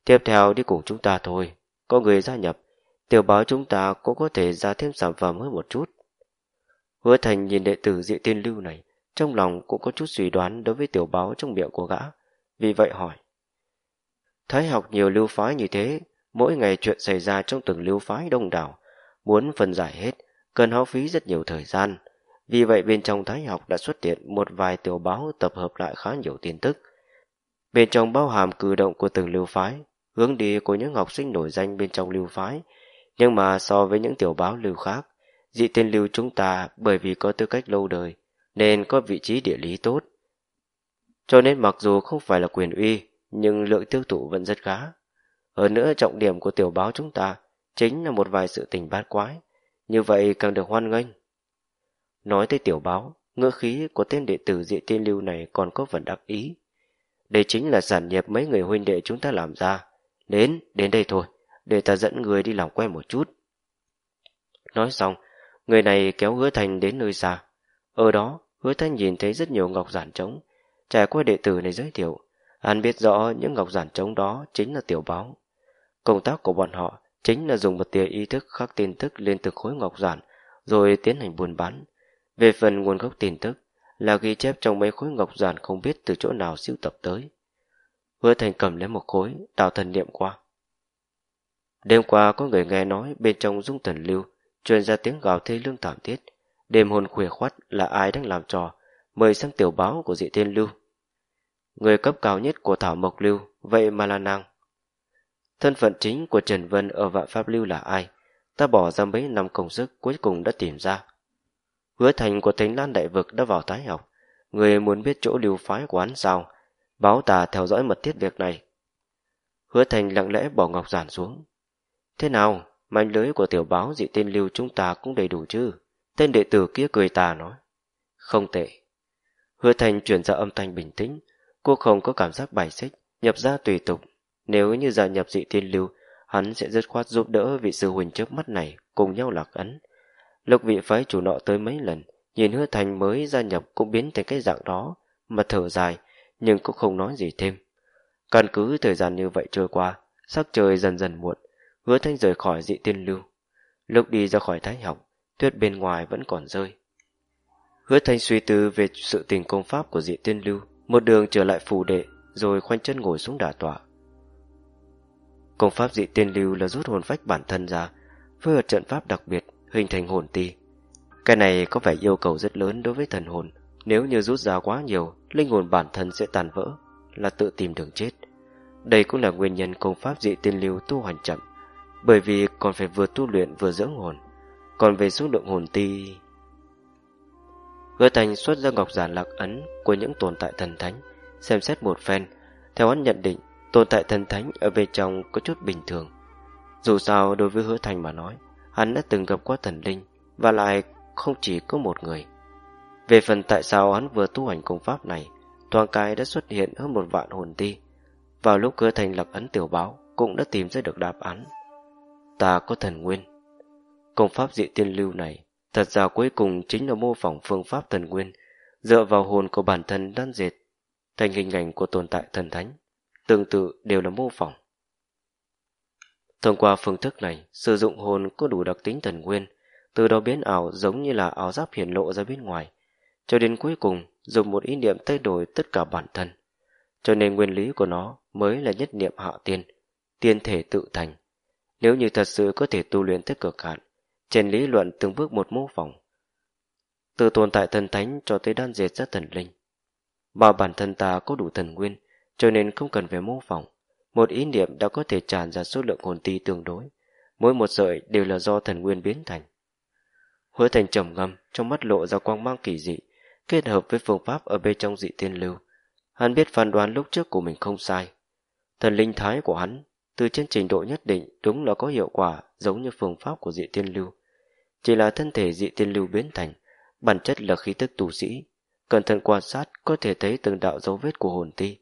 Tiếp theo đi cùng chúng ta thôi. Có người gia nhập, tiểu báo chúng ta cũng có thể ra thêm sản phẩm hơn một chút. Hứa thành nhìn đệ tử dị tiên lưu này, trong lòng cũng có chút suy đoán đối với tiểu báo trong miệng của gã. Vì vậy hỏi. Thái học nhiều lưu phái như thế, Mỗi ngày chuyện xảy ra trong từng lưu phái đông đảo, muốn phân giải hết, cần hao phí rất nhiều thời gian. Vì vậy bên trong thái học đã xuất hiện một vài tiểu báo tập hợp lại khá nhiều tin tức. Bên trong bao hàm cử động của từng lưu phái, hướng đi của những học sinh nổi danh bên trong lưu phái. Nhưng mà so với những tiểu báo lưu khác, dị tên lưu chúng ta bởi vì có tư cách lâu đời, nên có vị trí địa lý tốt. Cho nên mặc dù không phải là quyền uy, nhưng lượng tiêu thụ vẫn rất khá. Hơn nữa trọng điểm của tiểu báo chúng ta chính là một vài sự tình bát quái, như vậy càng được hoan nghênh. Nói tới tiểu báo, ngữ khí của tên đệ tử dị tiên lưu này còn có phần đặc ý. Đây chính là sản nghiệp mấy người huynh đệ chúng ta làm ra. Đến, đến đây thôi, để ta dẫn người đi làm quen một chút. Nói xong, người này kéo hứa thành đến nơi xa. Ở đó, hứa thành nhìn thấy rất nhiều ngọc giản trống. Trải qua đệ tử này giới thiệu, hắn biết rõ những ngọc giản trống đó chính là tiểu báo. Công tác của bọn họ chính là dùng một tia ý thức khắc tin tức lên từng khối ngọc giản rồi tiến hành buôn bán. Về phần nguồn gốc tin tức, là ghi chép trong mấy khối ngọc giản không biết từ chỗ nào siêu tập tới. Hứa thành cầm lấy một khối, đào thần niệm qua. Đêm qua có người nghe nói bên trong dung thần lưu truyền ra tiếng gào thê lương thảm thiết. Đêm hồn khuya khoắt là ai đang làm trò, mời sang tiểu báo của dị thiên lưu. Người cấp cao nhất của Thảo Mộc Lưu, vậy mà là nàng. Thân phận chính của Trần Vân ở vạn Pháp Lưu là ai? Ta bỏ ra mấy năm công sức cuối cùng đã tìm ra. Hứa thành của Thánh Lan Đại Vực đã vào thái học. Người muốn biết chỗ lưu phái của hắn sao? Báo tà theo dõi mật thiết việc này. Hứa thành lặng lẽ bỏ ngọc giản xuống. Thế nào, manh lưới của tiểu báo dị tên lưu chúng ta cũng đầy đủ chứ? Tên đệ tử kia cười tà nói. Không tệ. Hứa thành chuyển ra âm thanh bình tĩnh. Cô không có cảm giác bài xích, nhập ra tùy tục. Nếu như gia nhập dị tiên lưu, hắn sẽ rất khoát giúp đỡ vị sư huynh trước mắt này cùng nhau lạc ấn. Lục vị phái chủ nọ tới mấy lần, nhìn hứa thành mới gia nhập cũng biến thành cái dạng đó, mà thở dài, nhưng cũng không nói gì thêm. Căn cứ thời gian như vậy trôi qua, sắc trời dần dần muộn, hứa thanh rời khỏi dị tiên lưu. Lúc đi ra khỏi thái học, tuyết bên ngoài vẫn còn rơi. Hứa thanh suy tư về sự tình công pháp của dị tiên lưu, một đường trở lại phù đệ, rồi khoanh chân ngồi xuống đả tọa. Công pháp dị tiên lưu là rút hồn phách bản thân ra, với một trận pháp đặc biệt, hình thành hồn ti. Cái này có vẻ yêu cầu rất lớn đối với thần hồn. Nếu như rút ra quá nhiều, linh hồn bản thân sẽ tàn vỡ, là tự tìm đường chết. Đây cũng là nguyên nhân công pháp dị tiên lưu tu hành chậm, bởi vì còn phải vừa tu luyện vừa dưỡng hồn. Còn về số lượng hồn ti... Hứa Thành xuất ra ngọc giản lạc ấn của những tồn tại thần thánh, xem xét một phen. Theo hắn nhận định, tồn tại thần thánh ở bên trong có chút bình thường. Dù sao đối với hứa Thành mà nói, hắn đã từng gặp qua thần linh, và lại không chỉ có một người. Về phần tại sao hắn vừa tu hành công pháp này, toàn cái đã xuất hiện hơn một vạn hồn ti. Vào lúc cơ Thành lập ấn tiểu báo, cũng đã tìm ra được đáp án. Ta có thần nguyên. Công pháp dị tiên lưu này Thật ra cuối cùng chính là mô phỏng phương pháp thần nguyên, dựa vào hồn của bản thân đan dệt, thành hình ảnh của tồn tại thần thánh. Tương tự đều là mô phỏng. Thông qua phương thức này, sử dụng hồn có đủ đặc tính thần nguyên, từ đó biến ảo giống như là áo giáp hiển lộ ra bên ngoài, cho đến cuối cùng dùng một ý niệm thay đổi tất cả bản thân. Cho nên nguyên lý của nó mới là nhất niệm hạ tiên, tiên thể tự thành. Nếu như thật sự có thể tu luyện tới cực hạn, trên lý luận từng bước một mô phỏng. Từ tồn tại thần thánh cho tới đan dệt ra thần linh. Mà bản thân ta có đủ thần nguyên, cho nên không cần phải mô phỏng. Một ý niệm đã có thể tràn ra số lượng hồn ti tương đối. Mỗi một sợi đều là do thần nguyên biến thành. Hứa thành trầm ngâm, trong mắt lộ ra quang mang kỳ dị, kết hợp với phương pháp ở bên trong dị tiên lưu. Hắn biết phán đoán lúc trước của mình không sai. Thần linh thái của hắn, từ trên trình độ nhất định đúng là có hiệu quả giống như phương pháp của dị tiên lưu. Chỉ là thân thể dị tiên lưu biến thành, bản chất là khí tức tù sĩ. Cẩn thận quan sát có thể thấy từng đạo dấu vết của hồn ti.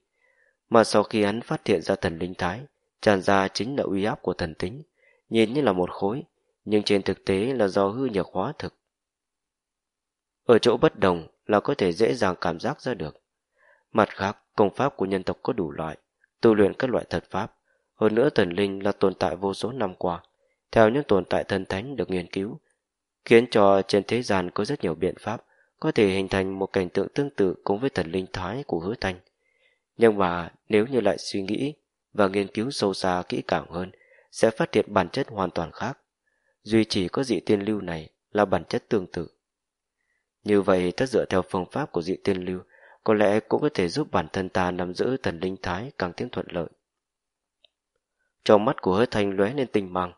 Mà sau khi hắn phát hiện ra thần linh thái, tràn ra chính là uy áp của thần tính, nhìn như là một khối, nhưng trên thực tế là do hư nhược hóa thực. Ở chỗ bất đồng là có thể dễ dàng cảm giác ra được. Mặt khác, công pháp của nhân tộc có đủ loại, tu luyện các loại thật pháp. Hơn nữa thần linh là tồn tại vô số năm qua, theo những tồn tại thần thánh được nghiên cứu, khiến cho trên thế gian có rất nhiều biện pháp có thể hình thành một cảnh tượng tương tự cùng với thần linh thái của hứa thanh. Nhưng mà nếu như lại suy nghĩ và nghiên cứu sâu xa kỹ càng hơn, sẽ phát hiện bản chất hoàn toàn khác. Duy chỉ có dị tiên lưu này là bản chất tương tự. Như vậy, ta dựa theo phương pháp của dị tiên lưu, có lẽ cũng có thể giúp bản thân ta nắm giữ thần linh thái càng thêm thuận lợi. Trong mắt của hứa thanh lóe lên tinh mang.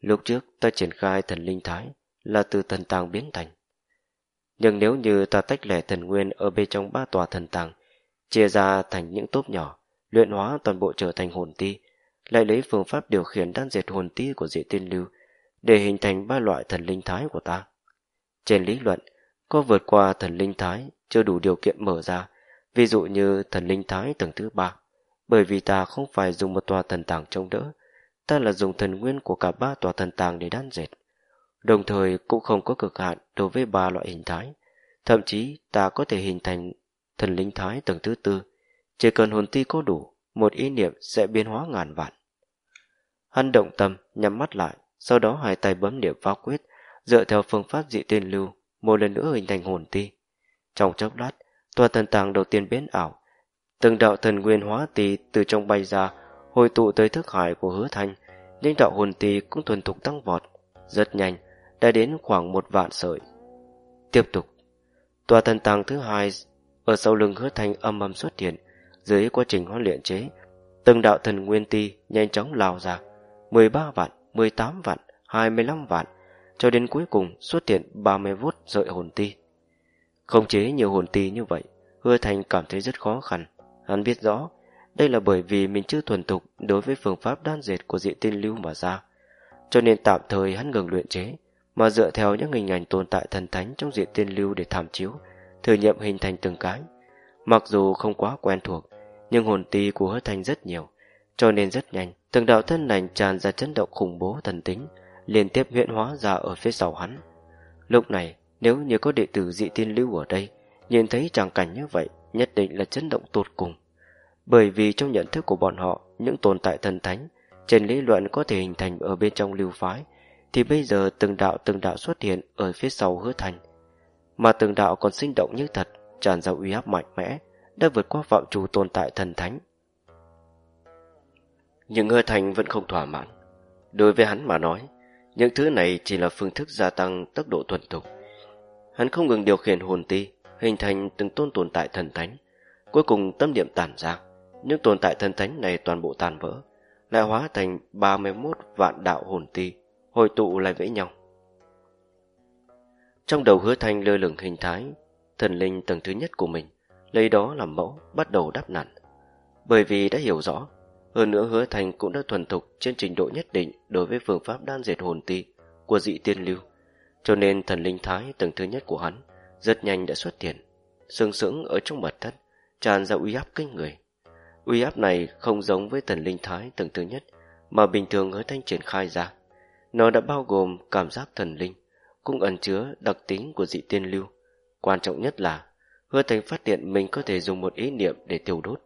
Lúc trước ta triển khai thần linh thái, là từ thần tàng biến thành. Nhưng nếu như ta tách lẻ thần nguyên ở bên trong ba tòa thần tàng, chia ra thành những tốp nhỏ, luyện hóa toàn bộ trở thành hồn ti, lại lấy phương pháp điều khiển đan dệt hồn ti của dị tiên lưu để hình thành ba loại thần linh thái của ta. Trên lý luận, có vượt qua thần linh thái chưa đủ điều kiện mở ra, ví dụ như thần linh thái tầng thứ ba, bởi vì ta không phải dùng một tòa thần tàng trông đỡ, ta là dùng thần nguyên của cả ba tòa thần tàng để đan dệt đồng thời cũng không có cực hạn đối với ba loại hình thái. Thậm chí ta có thể hình thành thần linh thái tầng thứ tư, chỉ cần hồn ti có đủ, một ý niệm sẽ biến hóa ngàn vạn. Hắn động tâm, nhắm mắt lại, sau đó hai tay bấm niệm phá quyết, dựa theo phương pháp dị tiên lưu, một lần nữa hình thành hồn ti. Trong chốc lát, tòa thần tàng đầu tiên biến ảo. Từng đạo thần nguyên hóa tì từ trong bay ra, hồi tụ tới thức hải của hứa thanh. Những đạo hồn tì cũng thuần thục tăng vọt. Rất nhanh, đã đến khoảng một vạn sợi. Tiếp tục, tòa thần tàng thứ hai ở sau lưng hứa thanh âm âm xuất hiện. Dưới quá trình huấn luyện chế, từng đạo thần nguyên ti nhanh chóng lao ra. 13 vạn, 18 vạn, 25 vạn, cho đến cuối cùng xuất hiện 30 vút rợi hồn ti. Không chế nhiều hồn ti như vậy, Hứa Thành cảm thấy rất khó khăn. Hắn biết rõ, đây là bởi vì mình chưa thuần thục đối với phương pháp đan dệt của dị tiên lưu mà ra. Cho nên tạm thời hắn ngừng luyện chế, mà dựa theo những hình ảnh tồn tại thần thánh trong diện tiên lưu để tham chiếu, thử nghiệm hình thành từng cái. Mặc dù không quá quen thuộc, nhưng hồn ti của hứa thành rất nhiều, cho nên rất nhanh, từng đạo thân lành tràn ra chấn động khủng bố thần tính, liên tiếp hiện hóa ra ở phía sau hắn. Lúc này, nếu như có đệ tử dị tiên lưu ở đây, nhìn thấy tràng cảnh như vậy, nhất định là chấn động tột cùng. Bởi vì trong nhận thức của bọn họ, những tồn tại thần thánh, trên lý luận có thể hình thành ở bên trong lưu phái, thì bây giờ từng đạo từng đạo xuất hiện ở phía sau hứa thành. Mà từng đạo còn sinh động như thật, tràn ra uy áp mạnh mẽ, đã vượt qua phạm trù tồn tại thần thánh. Nhưng hứa thành vẫn không thỏa mãn. Đối với hắn mà nói, những thứ này chỉ là phương thức gia tăng tốc độ thuần thục. Hắn không ngừng điều khiển hồn ti, hình thành từng tôn tồn tại thần thánh. Cuối cùng tâm niệm tản ra, những tồn tại thần thánh này toàn bộ tàn vỡ, lại hóa thành 31 vạn đạo hồn ti, hồi tụ lại với nhau. Trong đầu hứa thanh lơ lửng hình thái, thần linh tầng thứ nhất của mình, lấy đó làm mẫu, bắt đầu đắp nặn. Bởi vì đã hiểu rõ, hơn nữa hứa thành cũng đã thuần thục trên trình độ nhất định đối với phương pháp đan dệt hồn ti của dị tiên lưu, cho nên thần linh thái tầng thứ nhất của hắn rất nhanh đã xuất hiện, sừng sững ở trong mật thất, tràn ra uy áp kinh người. Uy áp này không giống với thần linh thái tầng thứ nhất mà bình thường hứa thanh triển khai ra. Nó đã bao gồm cảm giác thần linh, cũng ẩn chứa đặc tính của dị tiên lưu. Quan trọng nhất là, hứa thành phát hiện mình có thể dùng một ý niệm để tiêu đốt.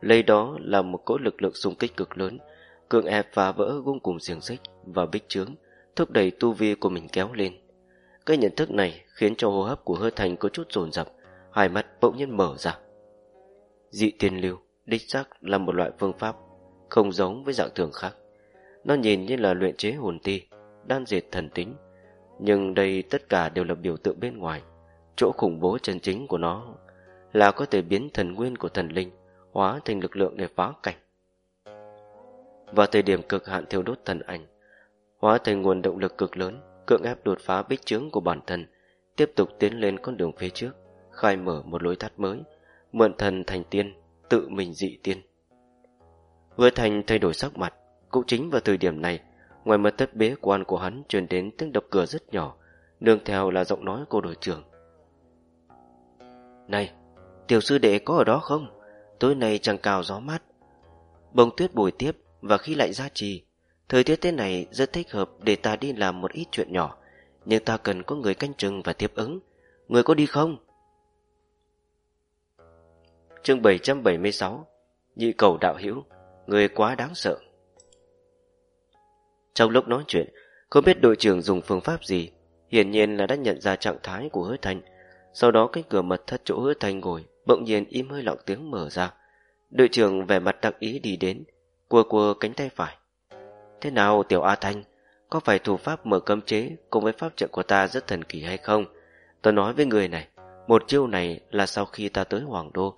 Lấy đó là một cỗ lực lượng xung kích cực lớn, cường ép phá vỡ gông cùng xiềng xích và bích trướng, thúc đẩy tu vi của mình kéo lên. Cái nhận thức này khiến cho hô hấp của hơi thành có chút dồn dập, hai mắt bỗng nhiên mở ra. Dị tiên lưu, đích xác là một loại phương pháp, không giống với dạng thường khác. Nó nhìn như là luyện chế hồn ti, đan dệt thần tính, nhưng đây tất cả đều là biểu tượng bên ngoài. Chỗ khủng bố chân chính của nó là có thể biến thần nguyên của thần linh hóa thành lực lượng để phá cảnh. Vào thời điểm cực hạn thiêu đốt thần ảnh, hóa thành nguồn động lực cực lớn, cưỡng ép đột phá bích chướng của bản thân, tiếp tục tiến lên con đường phía trước, khai mở một lối tắt mới, mượn thần thành tiên, tự mình dị tiên. Hứa thành thay đổi sắc mặt, cũng chính vào thời điểm này, ngoài mật thất bế quan của hắn truyền đến tiếng đập cửa rất nhỏ, nương theo là giọng nói của đội trưởng. Này, tiểu sư đệ có ở đó không? Tối nay chẳng cào gió mát. Bông tuyết bồi tiếp Và khi lạnh ra trì. Thời tiết thế này rất thích hợp để ta đi làm một ít chuyện nhỏ, Nhưng ta cần có người canh chừng và tiếp ứng. Người có đi không? Chương 776 Nhị cầu đạo hữu, Người quá đáng sợ. Trong lúc nói chuyện, Không biết đội trưởng dùng phương pháp gì, Hiển nhiên là đã nhận ra trạng thái của hứa thành. Sau đó cánh cửa mật thất chỗ hứa thành ngồi bỗng nhiên im hơi lọng tiếng mở ra. Đội trưởng vẻ mặt đặc ý đi đến, cua cua cánh tay phải. Thế nào tiểu A Thanh, có phải thủ pháp mở cấm chế cùng với pháp trận của ta rất thần kỳ hay không? Tôi nói với người này, một chiêu này là sau khi ta tới Hoàng Đô.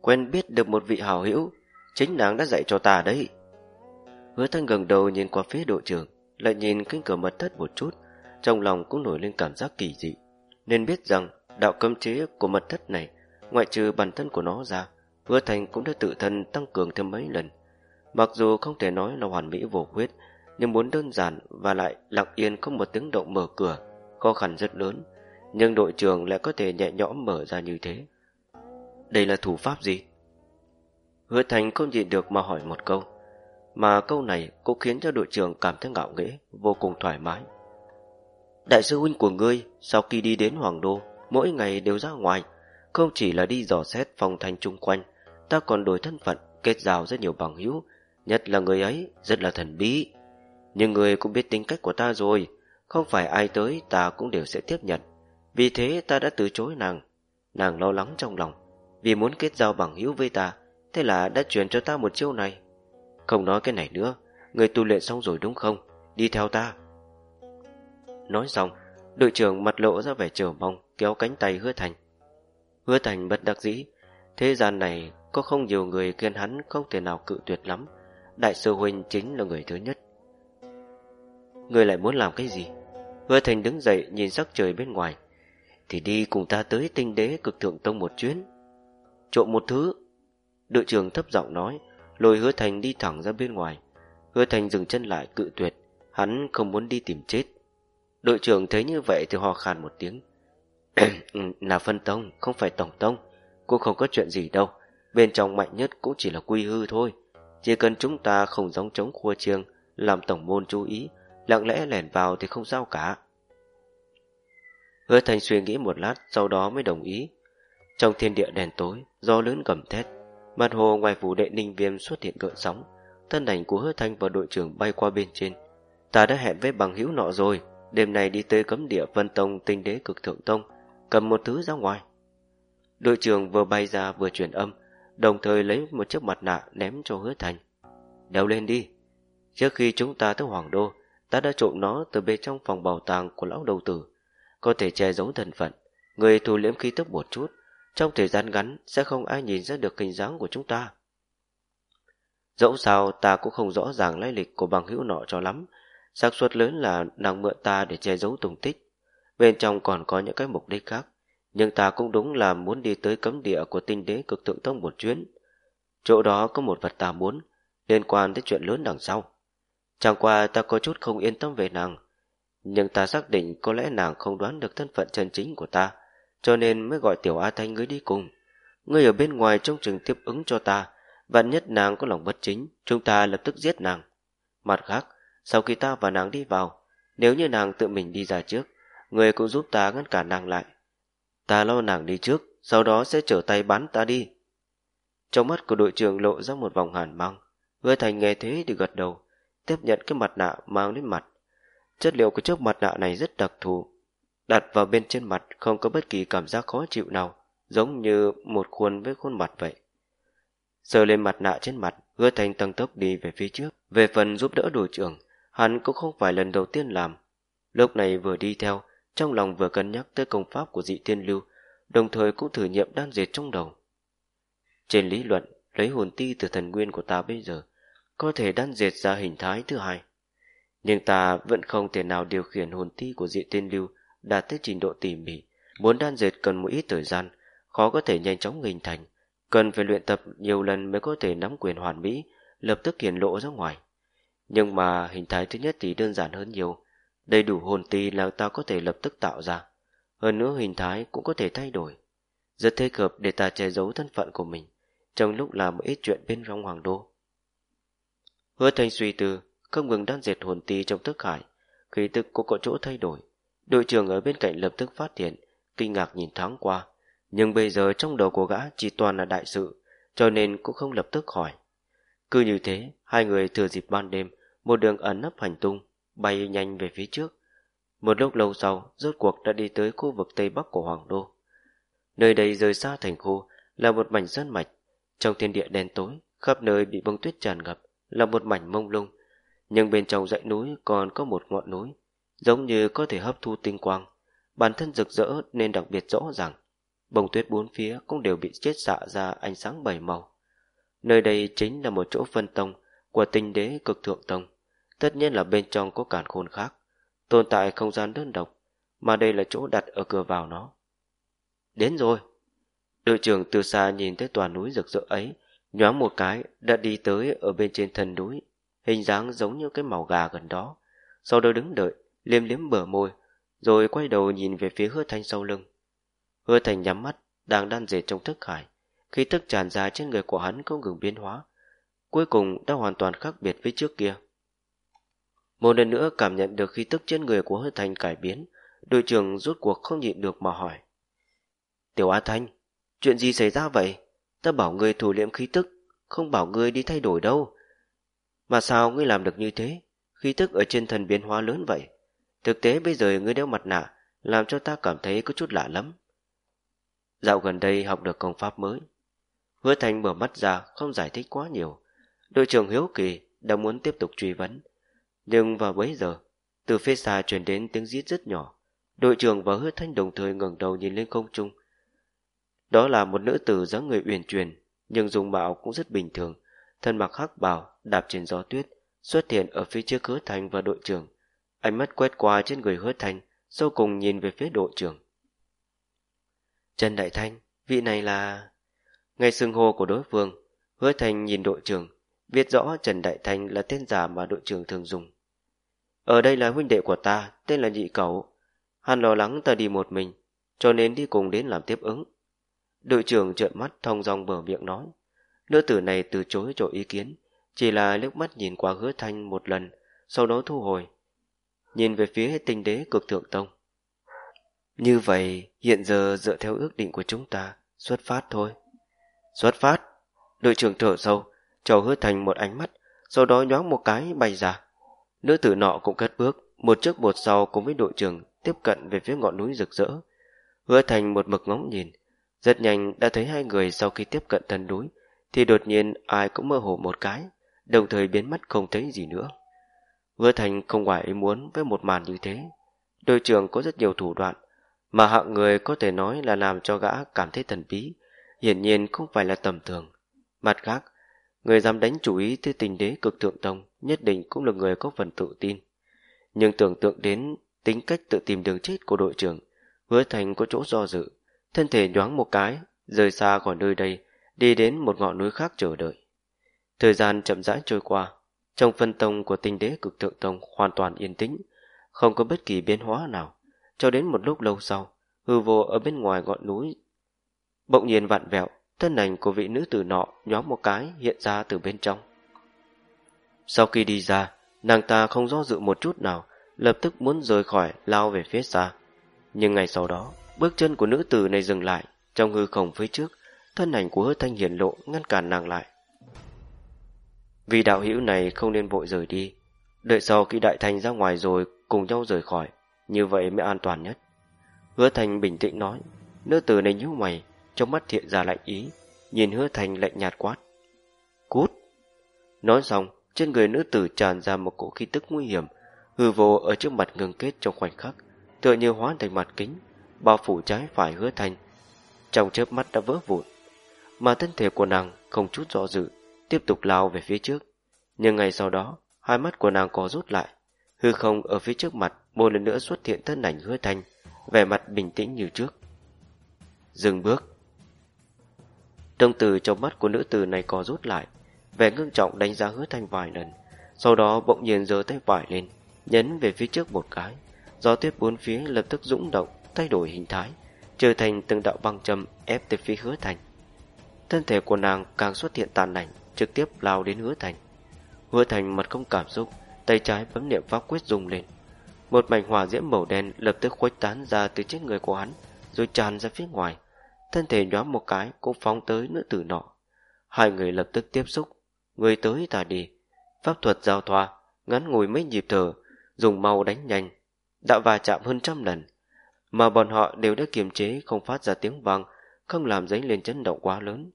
Quen biết được một vị hào hữu, chính nàng đã dạy cho ta đấy. Hứa thanh gần đầu nhìn qua phía đội trưởng, lại nhìn cánh cửa mật thất một chút, trong lòng cũng nổi lên cảm giác kỳ dị. Nên biết rằng đạo cấm chế của mật thất này Ngoại trừ bản thân của nó ra, hứa thành cũng đã tự thân tăng cường thêm mấy lần. Mặc dù không thể nói là hoàn mỹ vô khuyết, nhưng muốn đơn giản và lại lặng yên không một tiếng động mở cửa, khó khăn rất lớn, nhưng đội trưởng lại có thể nhẹ nhõm mở ra như thế. Đây là thủ pháp gì? Hứa thành không nhịn được mà hỏi một câu, mà câu này cũng khiến cho đội trưởng cảm thấy ngạo nghễ, vô cùng thoải mái. Đại sư huynh của ngươi, sau khi đi đến Hoàng Đô, mỗi ngày đều ra ngoài, không chỉ là đi dò xét phong thanh chung quanh, ta còn đổi thân phận, kết giao rất nhiều bằng hữu, nhất là người ấy rất là thần bí. Nhưng người cũng biết tính cách của ta rồi, không phải ai tới ta cũng đều sẽ tiếp nhận. Vì thế ta đã từ chối nàng. Nàng lo lắng trong lòng, vì muốn kết giao bằng hữu với ta, thế là đã truyền cho ta một chiêu này. Không nói cái này nữa, người tu luyện xong rồi đúng không? Đi theo ta. Nói xong, đội trưởng mặt lộ ra vẻ chờ mong, kéo cánh tay hứa thành. Hứa thành bất đắc dĩ, thế gian này có không nhiều người kiên hắn không thể nào cự tuyệt lắm. Đại sư huynh chính là người thứ nhất. Người lại muốn làm cái gì? Hứa thành đứng dậy nhìn sắc trời bên ngoài. Thì đi cùng ta tới tinh đế cực thượng tông một chuyến. Trộm một thứ. Đội trưởng thấp giọng nói, lôi hứa thành đi thẳng ra bên ngoài. Hứa thành dừng chân lại cự tuyệt, hắn không muốn đi tìm chết. Đội trưởng thấy như vậy thì hò khan một tiếng. Ừ, là phân tông, không phải tổng tông. Cũng không có chuyện gì đâu. Bên trong mạnh nhất cũng chỉ là quy hư thôi. Chỉ cần chúng ta không giống chống khua chiêng, làm tổng môn chú ý, lặng lẽ lẻn vào thì không sao cả. Hứa thành suy nghĩ một lát, sau đó mới đồng ý. Trong thiên địa đèn tối, do lớn gầm thét, mặt hồ ngoài phủ đệ ninh viêm xuất hiện gợn sóng. Thân ảnh của hứa thanh và đội trưởng bay qua bên trên. Ta đã hẹn với bằng hữu nọ rồi, đêm nay đi tới cấm địa vân tông tinh đế cực thượng tông, cầm một thứ ra ngoài. Đội trưởng vừa bay ra vừa truyền âm, đồng thời lấy một chiếc mặt nạ ném cho hứa thành. Đeo lên đi. Trước khi chúng ta tới Hoàng Đô, ta đã trộm nó từ bên trong phòng bảo tàng của lão đầu tử. Có thể che giấu thân phận, người thu liễm khí tức một chút, trong thời gian ngắn sẽ không ai nhìn ra được hình dáng của chúng ta. Dẫu sao ta cũng không rõ ràng lai lịch của bằng hữu nọ cho lắm, xác suất lớn là nàng mượn ta để che giấu tung tích. Bên trong còn có những cái mục đích khác, nhưng ta cũng đúng là muốn đi tới cấm địa của tinh đế cực thượng tông một chuyến. Chỗ đó có một vật ta muốn, liên quan tới chuyện lớn đằng sau. Chẳng qua ta có chút không yên tâm về nàng, nhưng ta xác định có lẽ nàng không đoán được thân phận chân chính của ta, cho nên mới gọi tiểu A Thanh ngươi đi cùng. Ngươi ở bên ngoài trong trường tiếp ứng cho ta, vạn nhất nàng có lòng bất chính, chúng ta lập tức giết nàng. Mặt khác, sau khi ta và nàng đi vào, nếu như nàng tự mình đi ra trước, người cũng giúp ta ngăn cản nàng lại. Ta lo nàng đi trước, sau đó sẽ trở tay bắn ta đi. Trong mắt của đội trưởng lộ ra một vòng hàn mang, hứa thành nghe thế thì gật đầu, tiếp nhận cái mặt nạ mang lên mặt. Chất liệu của chiếc mặt nạ này rất đặc thù, đặt vào bên trên mặt không có bất kỳ cảm giác khó chịu nào, giống như một khuôn với khuôn mặt vậy. Sờ lên mặt nạ trên mặt, hứa thành tăng tốc đi về phía trước. Về phần giúp đỡ đội trưởng, hắn cũng không phải lần đầu tiên làm. Lúc này vừa đi theo, trong lòng vừa cân nhắc tới công pháp của dị thiên lưu, đồng thời cũng thử nghiệm đan dệt trong đầu. Trên lý luận, lấy hồn ti từ thần nguyên của ta bây giờ, có thể đan dệt ra hình thái thứ hai. Nhưng ta vẫn không thể nào điều khiển hồn ti của dị thiên lưu đạt tới trình độ tỉ mỉ. Muốn đan dệt cần một ít thời gian, khó có thể nhanh chóng hình thành. Cần phải luyện tập nhiều lần mới có thể nắm quyền hoàn mỹ, lập tức hiển lộ ra ngoài. Nhưng mà hình thái thứ nhất thì đơn giản hơn nhiều, Đầy đủ hồn ti là ta có thể lập tức tạo ra. Hơn nữa hình thái cũng có thể thay đổi. Rất thế hợp để ta che giấu thân phận của mình trong lúc làm một ít chuyện bên trong hoàng đô. Hứa thanh suy tư, không ngừng đan dệt hồn ti trong thức hải, khí tức cũng có chỗ thay đổi. Đội trưởng ở bên cạnh lập tức phát hiện, kinh ngạc nhìn thoáng qua. Nhưng bây giờ trong đầu của gã chỉ toàn là đại sự, cho nên cũng không lập tức hỏi. Cứ như thế, hai người thừa dịp ban đêm, một đường ẩn nấp hành tung, bay nhanh về phía trước. Một lúc lâu sau, rốt cuộc đã đi tới khu vực Tây Bắc của Hoàng Đô. Nơi đây rời xa thành khu là một mảnh sơn mạch. Trong thiên địa đen tối, khắp nơi bị bông tuyết tràn ngập, là một mảnh mông lung. Nhưng bên trong dãy núi còn có một ngọn núi, giống như có thể hấp thu tinh quang. Bản thân rực rỡ nên đặc biệt rõ ràng. Bông tuyết bốn phía cũng đều bị chết xạ ra ánh sáng bảy màu. Nơi đây chính là một chỗ phân tông của tinh đế cực thượng tông. Tất nhiên là bên trong có cản khôn khác, tồn tại không gian đơn độc, mà đây là chỗ đặt ở cửa vào nó. Đến rồi! Đội trưởng từ xa nhìn thấy tòa núi rực rỡ ấy, nhoáng một cái đã đi tới ở bên trên thân núi, hình dáng giống như cái màu gà gần đó. Sau đó đứng đợi, liêm liếm bờ môi, rồi quay đầu nhìn về phía hứa thanh sau lưng. Hứa thành nhắm mắt, đang đan dệt trong thức hải. Khi tức tràn ra trên người của hắn không ngừng biến hóa, cuối cùng đã hoàn toàn khác biệt với trước kia. Một lần nữa cảm nhận được khí tức trên người của Hứa Thành cải biến, đội trưởng rút cuộc không nhịn được mà hỏi. Tiểu A Thanh, chuyện gì xảy ra vậy? Ta bảo ngươi thủ liệm khí tức, không bảo ngươi đi thay đổi đâu. Mà sao ngươi làm được như thế? Khí tức ở trên thần biến hóa lớn vậy. Thực tế bây giờ ngươi đeo mặt nạ làm cho ta cảm thấy có chút lạ lắm. Dạo gần đây học được công pháp mới. Hứa Thành mở mắt ra không giải thích quá nhiều. Đội trưởng Hiếu Kỳ đang muốn tiếp tục truy vấn. Nhưng vào bấy giờ, từ phía xa truyền đến tiếng rít rất nhỏ. Đội trưởng và Hứa Thanh đồng thời ngẩng đầu nhìn lên không trung. Đó là một nữ tử dáng người uyển chuyển, nhưng dùng bạo cũng rất bình thường. Thân mặc hắc bào, đạp trên gió tuyết, xuất hiện ở phía trước Hứa thanh và đội trưởng. Ánh mắt quét qua trên người Hứa thanh sau cùng nhìn về phía đội trưởng. Trần Đại Thanh, vị này là... Ngay xưng hô của đối phương, Hứa thanh nhìn đội trưởng, biết rõ Trần Đại Thanh là tên giả mà đội trưởng thường dùng. Ở đây là huynh đệ của ta, tên là Nhị Cẩu. Hắn lo lắng ta đi một mình, cho nên đi cùng đến làm tiếp ứng. Đội trưởng trợn mắt thông dong bờ miệng nói. Nữ tử này từ chối cho ý kiến, chỉ là liếc mắt nhìn qua hứa thanh một lần, sau đó thu hồi. Nhìn về phía tinh đế cực thượng tông. Như vậy, hiện giờ dựa theo ước định của chúng ta, xuất phát thôi. Xuất phát, đội trưởng thở sâu, cho hứa thành một ánh mắt, sau đó nhoáng một cái bay ra. Nữ tử nọ cũng cất bước, một trước một sau cùng với đội trưởng tiếp cận về phía ngọn núi rực rỡ. Hứa thành một mực ngóng nhìn, rất nhanh đã thấy hai người sau khi tiếp cận thân núi, thì đột nhiên ai cũng mơ hồ một cái, đồng thời biến mất không thấy gì nữa. Hứa thành không ngoài ý muốn với một màn như thế. Đội trưởng có rất nhiều thủ đoạn, mà hạng người có thể nói là làm cho gã cảm thấy thần bí, hiển nhiên không phải là tầm thường. Mặt khác, người dám đánh chủ ý tới tình đế cực thượng tông nhất định cũng là người có phần tự tin. Nhưng tưởng tượng đến tính cách tự tìm đường chết của đội trưởng, hứa thành có chỗ do dự, thân thể nhoáng một cái, rời xa khỏi nơi đây, đi đến một ngọn núi khác chờ đợi. Thời gian chậm rãi trôi qua, trong phân tông của tinh đế cực thượng tông hoàn toàn yên tĩnh, không có bất kỳ biến hóa nào. Cho đến một lúc lâu sau, hư vô ở bên ngoài ngọn núi bỗng nhiên vặn vẹo, thân ảnh của vị nữ tử nọ nhóm một cái hiện ra từ bên trong. Sau khi đi ra, nàng ta không do dự một chút nào, lập tức muốn rời khỏi lao về phía xa. Nhưng ngày sau đó, bước chân của nữ tử này dừng lại, trong hư không phía trước, thân ảnh của hứa thanh hiển lộ ngăn cản nàng lại. Vì đạo hữu này không nên vội rời đi, đợi sau khi đại thành ra ngoài rồi cùng nhau rời khỏi, như vậy mới an toàn nhất. Hứa Thanh bình tĩnh nói, nữ tử này nhíu mày, trong mắt hiện ra lạnh ý, nhìn hứa thành lạnh nhạt quát. Cút! Nói xong, trên người nữ tử tràn ra một cỗ khí tức nguy hiểm, hư vô ở trước mặt ngừng kết trong khoảnh khắc, tựa như hóa thành mặt kính, bao phủ trái phải hứa thành. Trong chớp mắt đã vỡ vụn, mà thân thể của nàng không chút do dự, tiếp tục lao về phía trước. Nhưng ngày sau đó, hai mắt của nàng có rút lại, hư không ở phía trước mặt một lần nữa xuất hiện thân ảnh hứa thành, vẻ mặt bình tĩnh như trước. Dừng bước. Đồng từ trong mắt của nữ tử này có rút lại, vẻ ngưng trọng đánh giá hứa thanh vài lần, sau đó bỗng nhiên giơ tay phải lên, nhấn về phía trước một cái. Gió tuyết bốn phía lập tức dũng động, thay đổi hình thái, trở thành từng đạo băng châm ép tới phía hứa thành. Thân thể của nàng càng xuất hiện tàn ảnh, trực tiếp lao đến hứa thành. Hứa thành mặt không cảm xúc, tay trái bấm niệm pháp quyết dùng lên. Một mảnh hỏa diễm màu đen lập tức khuếch tán ra từ trên người của hắn, rồi tràn ra phía ngoài. Thân thể nhoáng một cái cũng phóng tới nữ tử nọ. Hai người lập tức tiếp xúc, người tới ta đi. Pháp thuật giao thoa, ngắn ngủi mấy nhịp thở, dùng mau đánh nhanh, đã va chạm hơn trăm lần. Mà bọn họ đều đã kiềm chế không phát ra tiếng vang, không làm dấy lên chấn động quá lớn.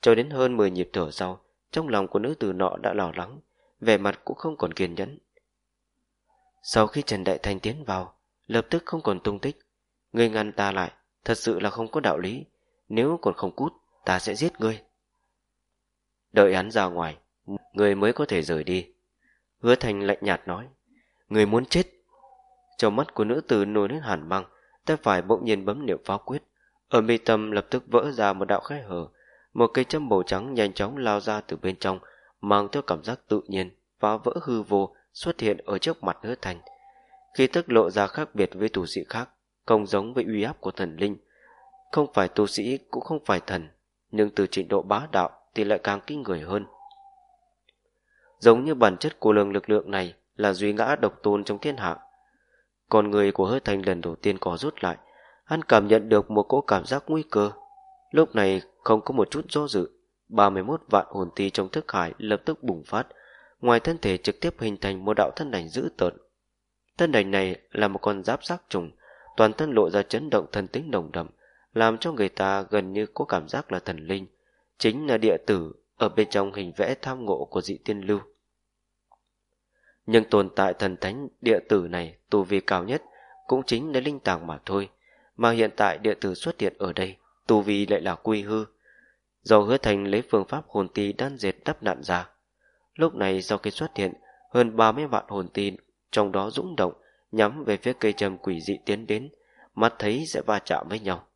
Cho đến hơn 10 nhịp thở sau, trong lòng của nữ tử nọ đã lo lắng, vẻ mặt cũng không còn kiên nhẫn. Sau khi Trần Đại Thành tiến vào, lập tức không còn tung tích. người ngăn ta lại, thật sự là không có đạo lý. Nếu còn không cút, ta sẽ giết ngươi. Đợi hắn ra ngoài, ngươi mới có thể rời đi. Hứa Thành lạnh nhạt nói, ngươi muốn chết. Trong mắt của nữ tử nổi lên hàn băng, tay phải bỗng nhiên bấm niệm pháo quyết. Ở mi tâm lập tức vỡ ra một đạo khe hở, một cây châm màu trắng nhanh chóng lao ra từ bên trong, mang theo cảm giác tự nhiên, phá vỡ hư vô, xuất hiện ở trước mặt hứa thành. Khi tức lộ ra khác biệt với thủ sĩ khác, không giống với uy áp của thần linh. Không phải tu sĩ cũng không phải thần, nhưng từ trình độ bá đạo thì lại càng kinh người hơn. Giống như bản chất của lượng lực lượng này là duy ngã độc tôn trong thiên hạ. Con người của hơi thành lần đầu tiên có rút lại, hắn cảm nhận được một cỗ cảm giác nguy cơ. Lúc này không có một chút do dự, 31 vạn hồn ti trong thức hải lập tức bùng phát, ngoài thân thể trực tiếp hình thành một đạo thân ảnh dữ tợn. Thân ảnh này là một con giáp sắc trùng, toàn thân lộ ra chấn động thần tính nồng đậm, làm cho người ta gần như có cảm giác là thần linh, chính là địa tử ở bên trong hình vẽ tham ngộ của dị tiên lưu. Nhưng tồn tại thần thánh địa tử này tu vi cao nhất cũng chính là linh tàng mà thôi, mà hiện tại địa tử xuất hiện ở đây, tu vi lại là quy hư. Do hứa thành lấy phương pháp hồn ti đan dệt đắp nạn ra. Lúc này sau khi xuất hiện, hơn 30 vạn hồn tin, trong đó dũng động, nhắm về phía cây trầm quỷ dị tiến đến, mắt thấy sẽ va chạm với nhau.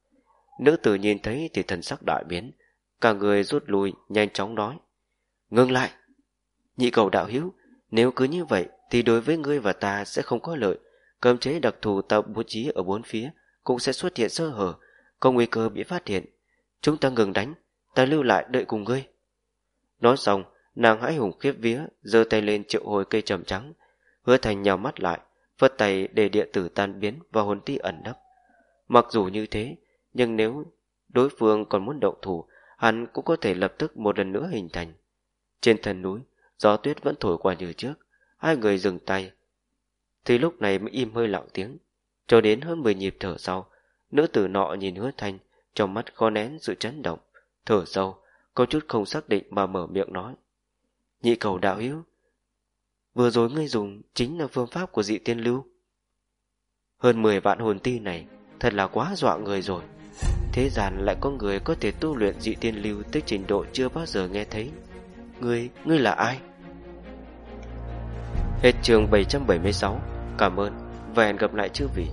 Nữ tử nhìn thấy thì thần sắc đại biến, cả người rút lui, nhanh chóng nói. Ngưng lại! Nhị cầu đạo hiếu, nếu cứ như vậy thì đối với ngươi và ta sẽ không có lợi. Cơm chế đặc thù tạo bố trí ở bốn phía cũng sẽ xuất hiện sơ hở, có nguy cơ bị phát hiện. Chúng ta ngừng đánh, ta lưu lại đợi cùng ngươi. Nói xong, nàng hãi hùng khiếp vía, giơ tay lên triệu hồi cây trầm trắng. Hứa thành nhào mắt lại, phất tay để địa tử tan biến và hồn ti ẩn nấp. Mặc dù như thế, nhưng nếu đối phương còn muốn động thủ, hắn cũng có thể lập tức một lần nữa hình thành. Trên thân núi, gió tuyết vẫn thổi qua như trước, hai người dừng tay. Thì lúc này mới im hơi lặng tiếng, cho đến hơn 10 nhịp thở sau, nữ tử nọ nhìn hứa thanh, trong mắt khó nén sự chấn động, thở sâu, có chút không xác định mà mở miệng nói. Nhị cầu đạo hiếu, vừa rồi ngươi dùng chính là phương pháp của dị tiên lưu. Hơn 10 vạn hồn ti này, thật là quá dọa người rồi. Thế gian lại có người có thể tu luyện dị tiên lưu tới trình độ chưa bao giờ nghe thấy. Ngươi, ngươi là ai? Hết chương 776. Cảm ơn và hẹn gặp lại chư vị.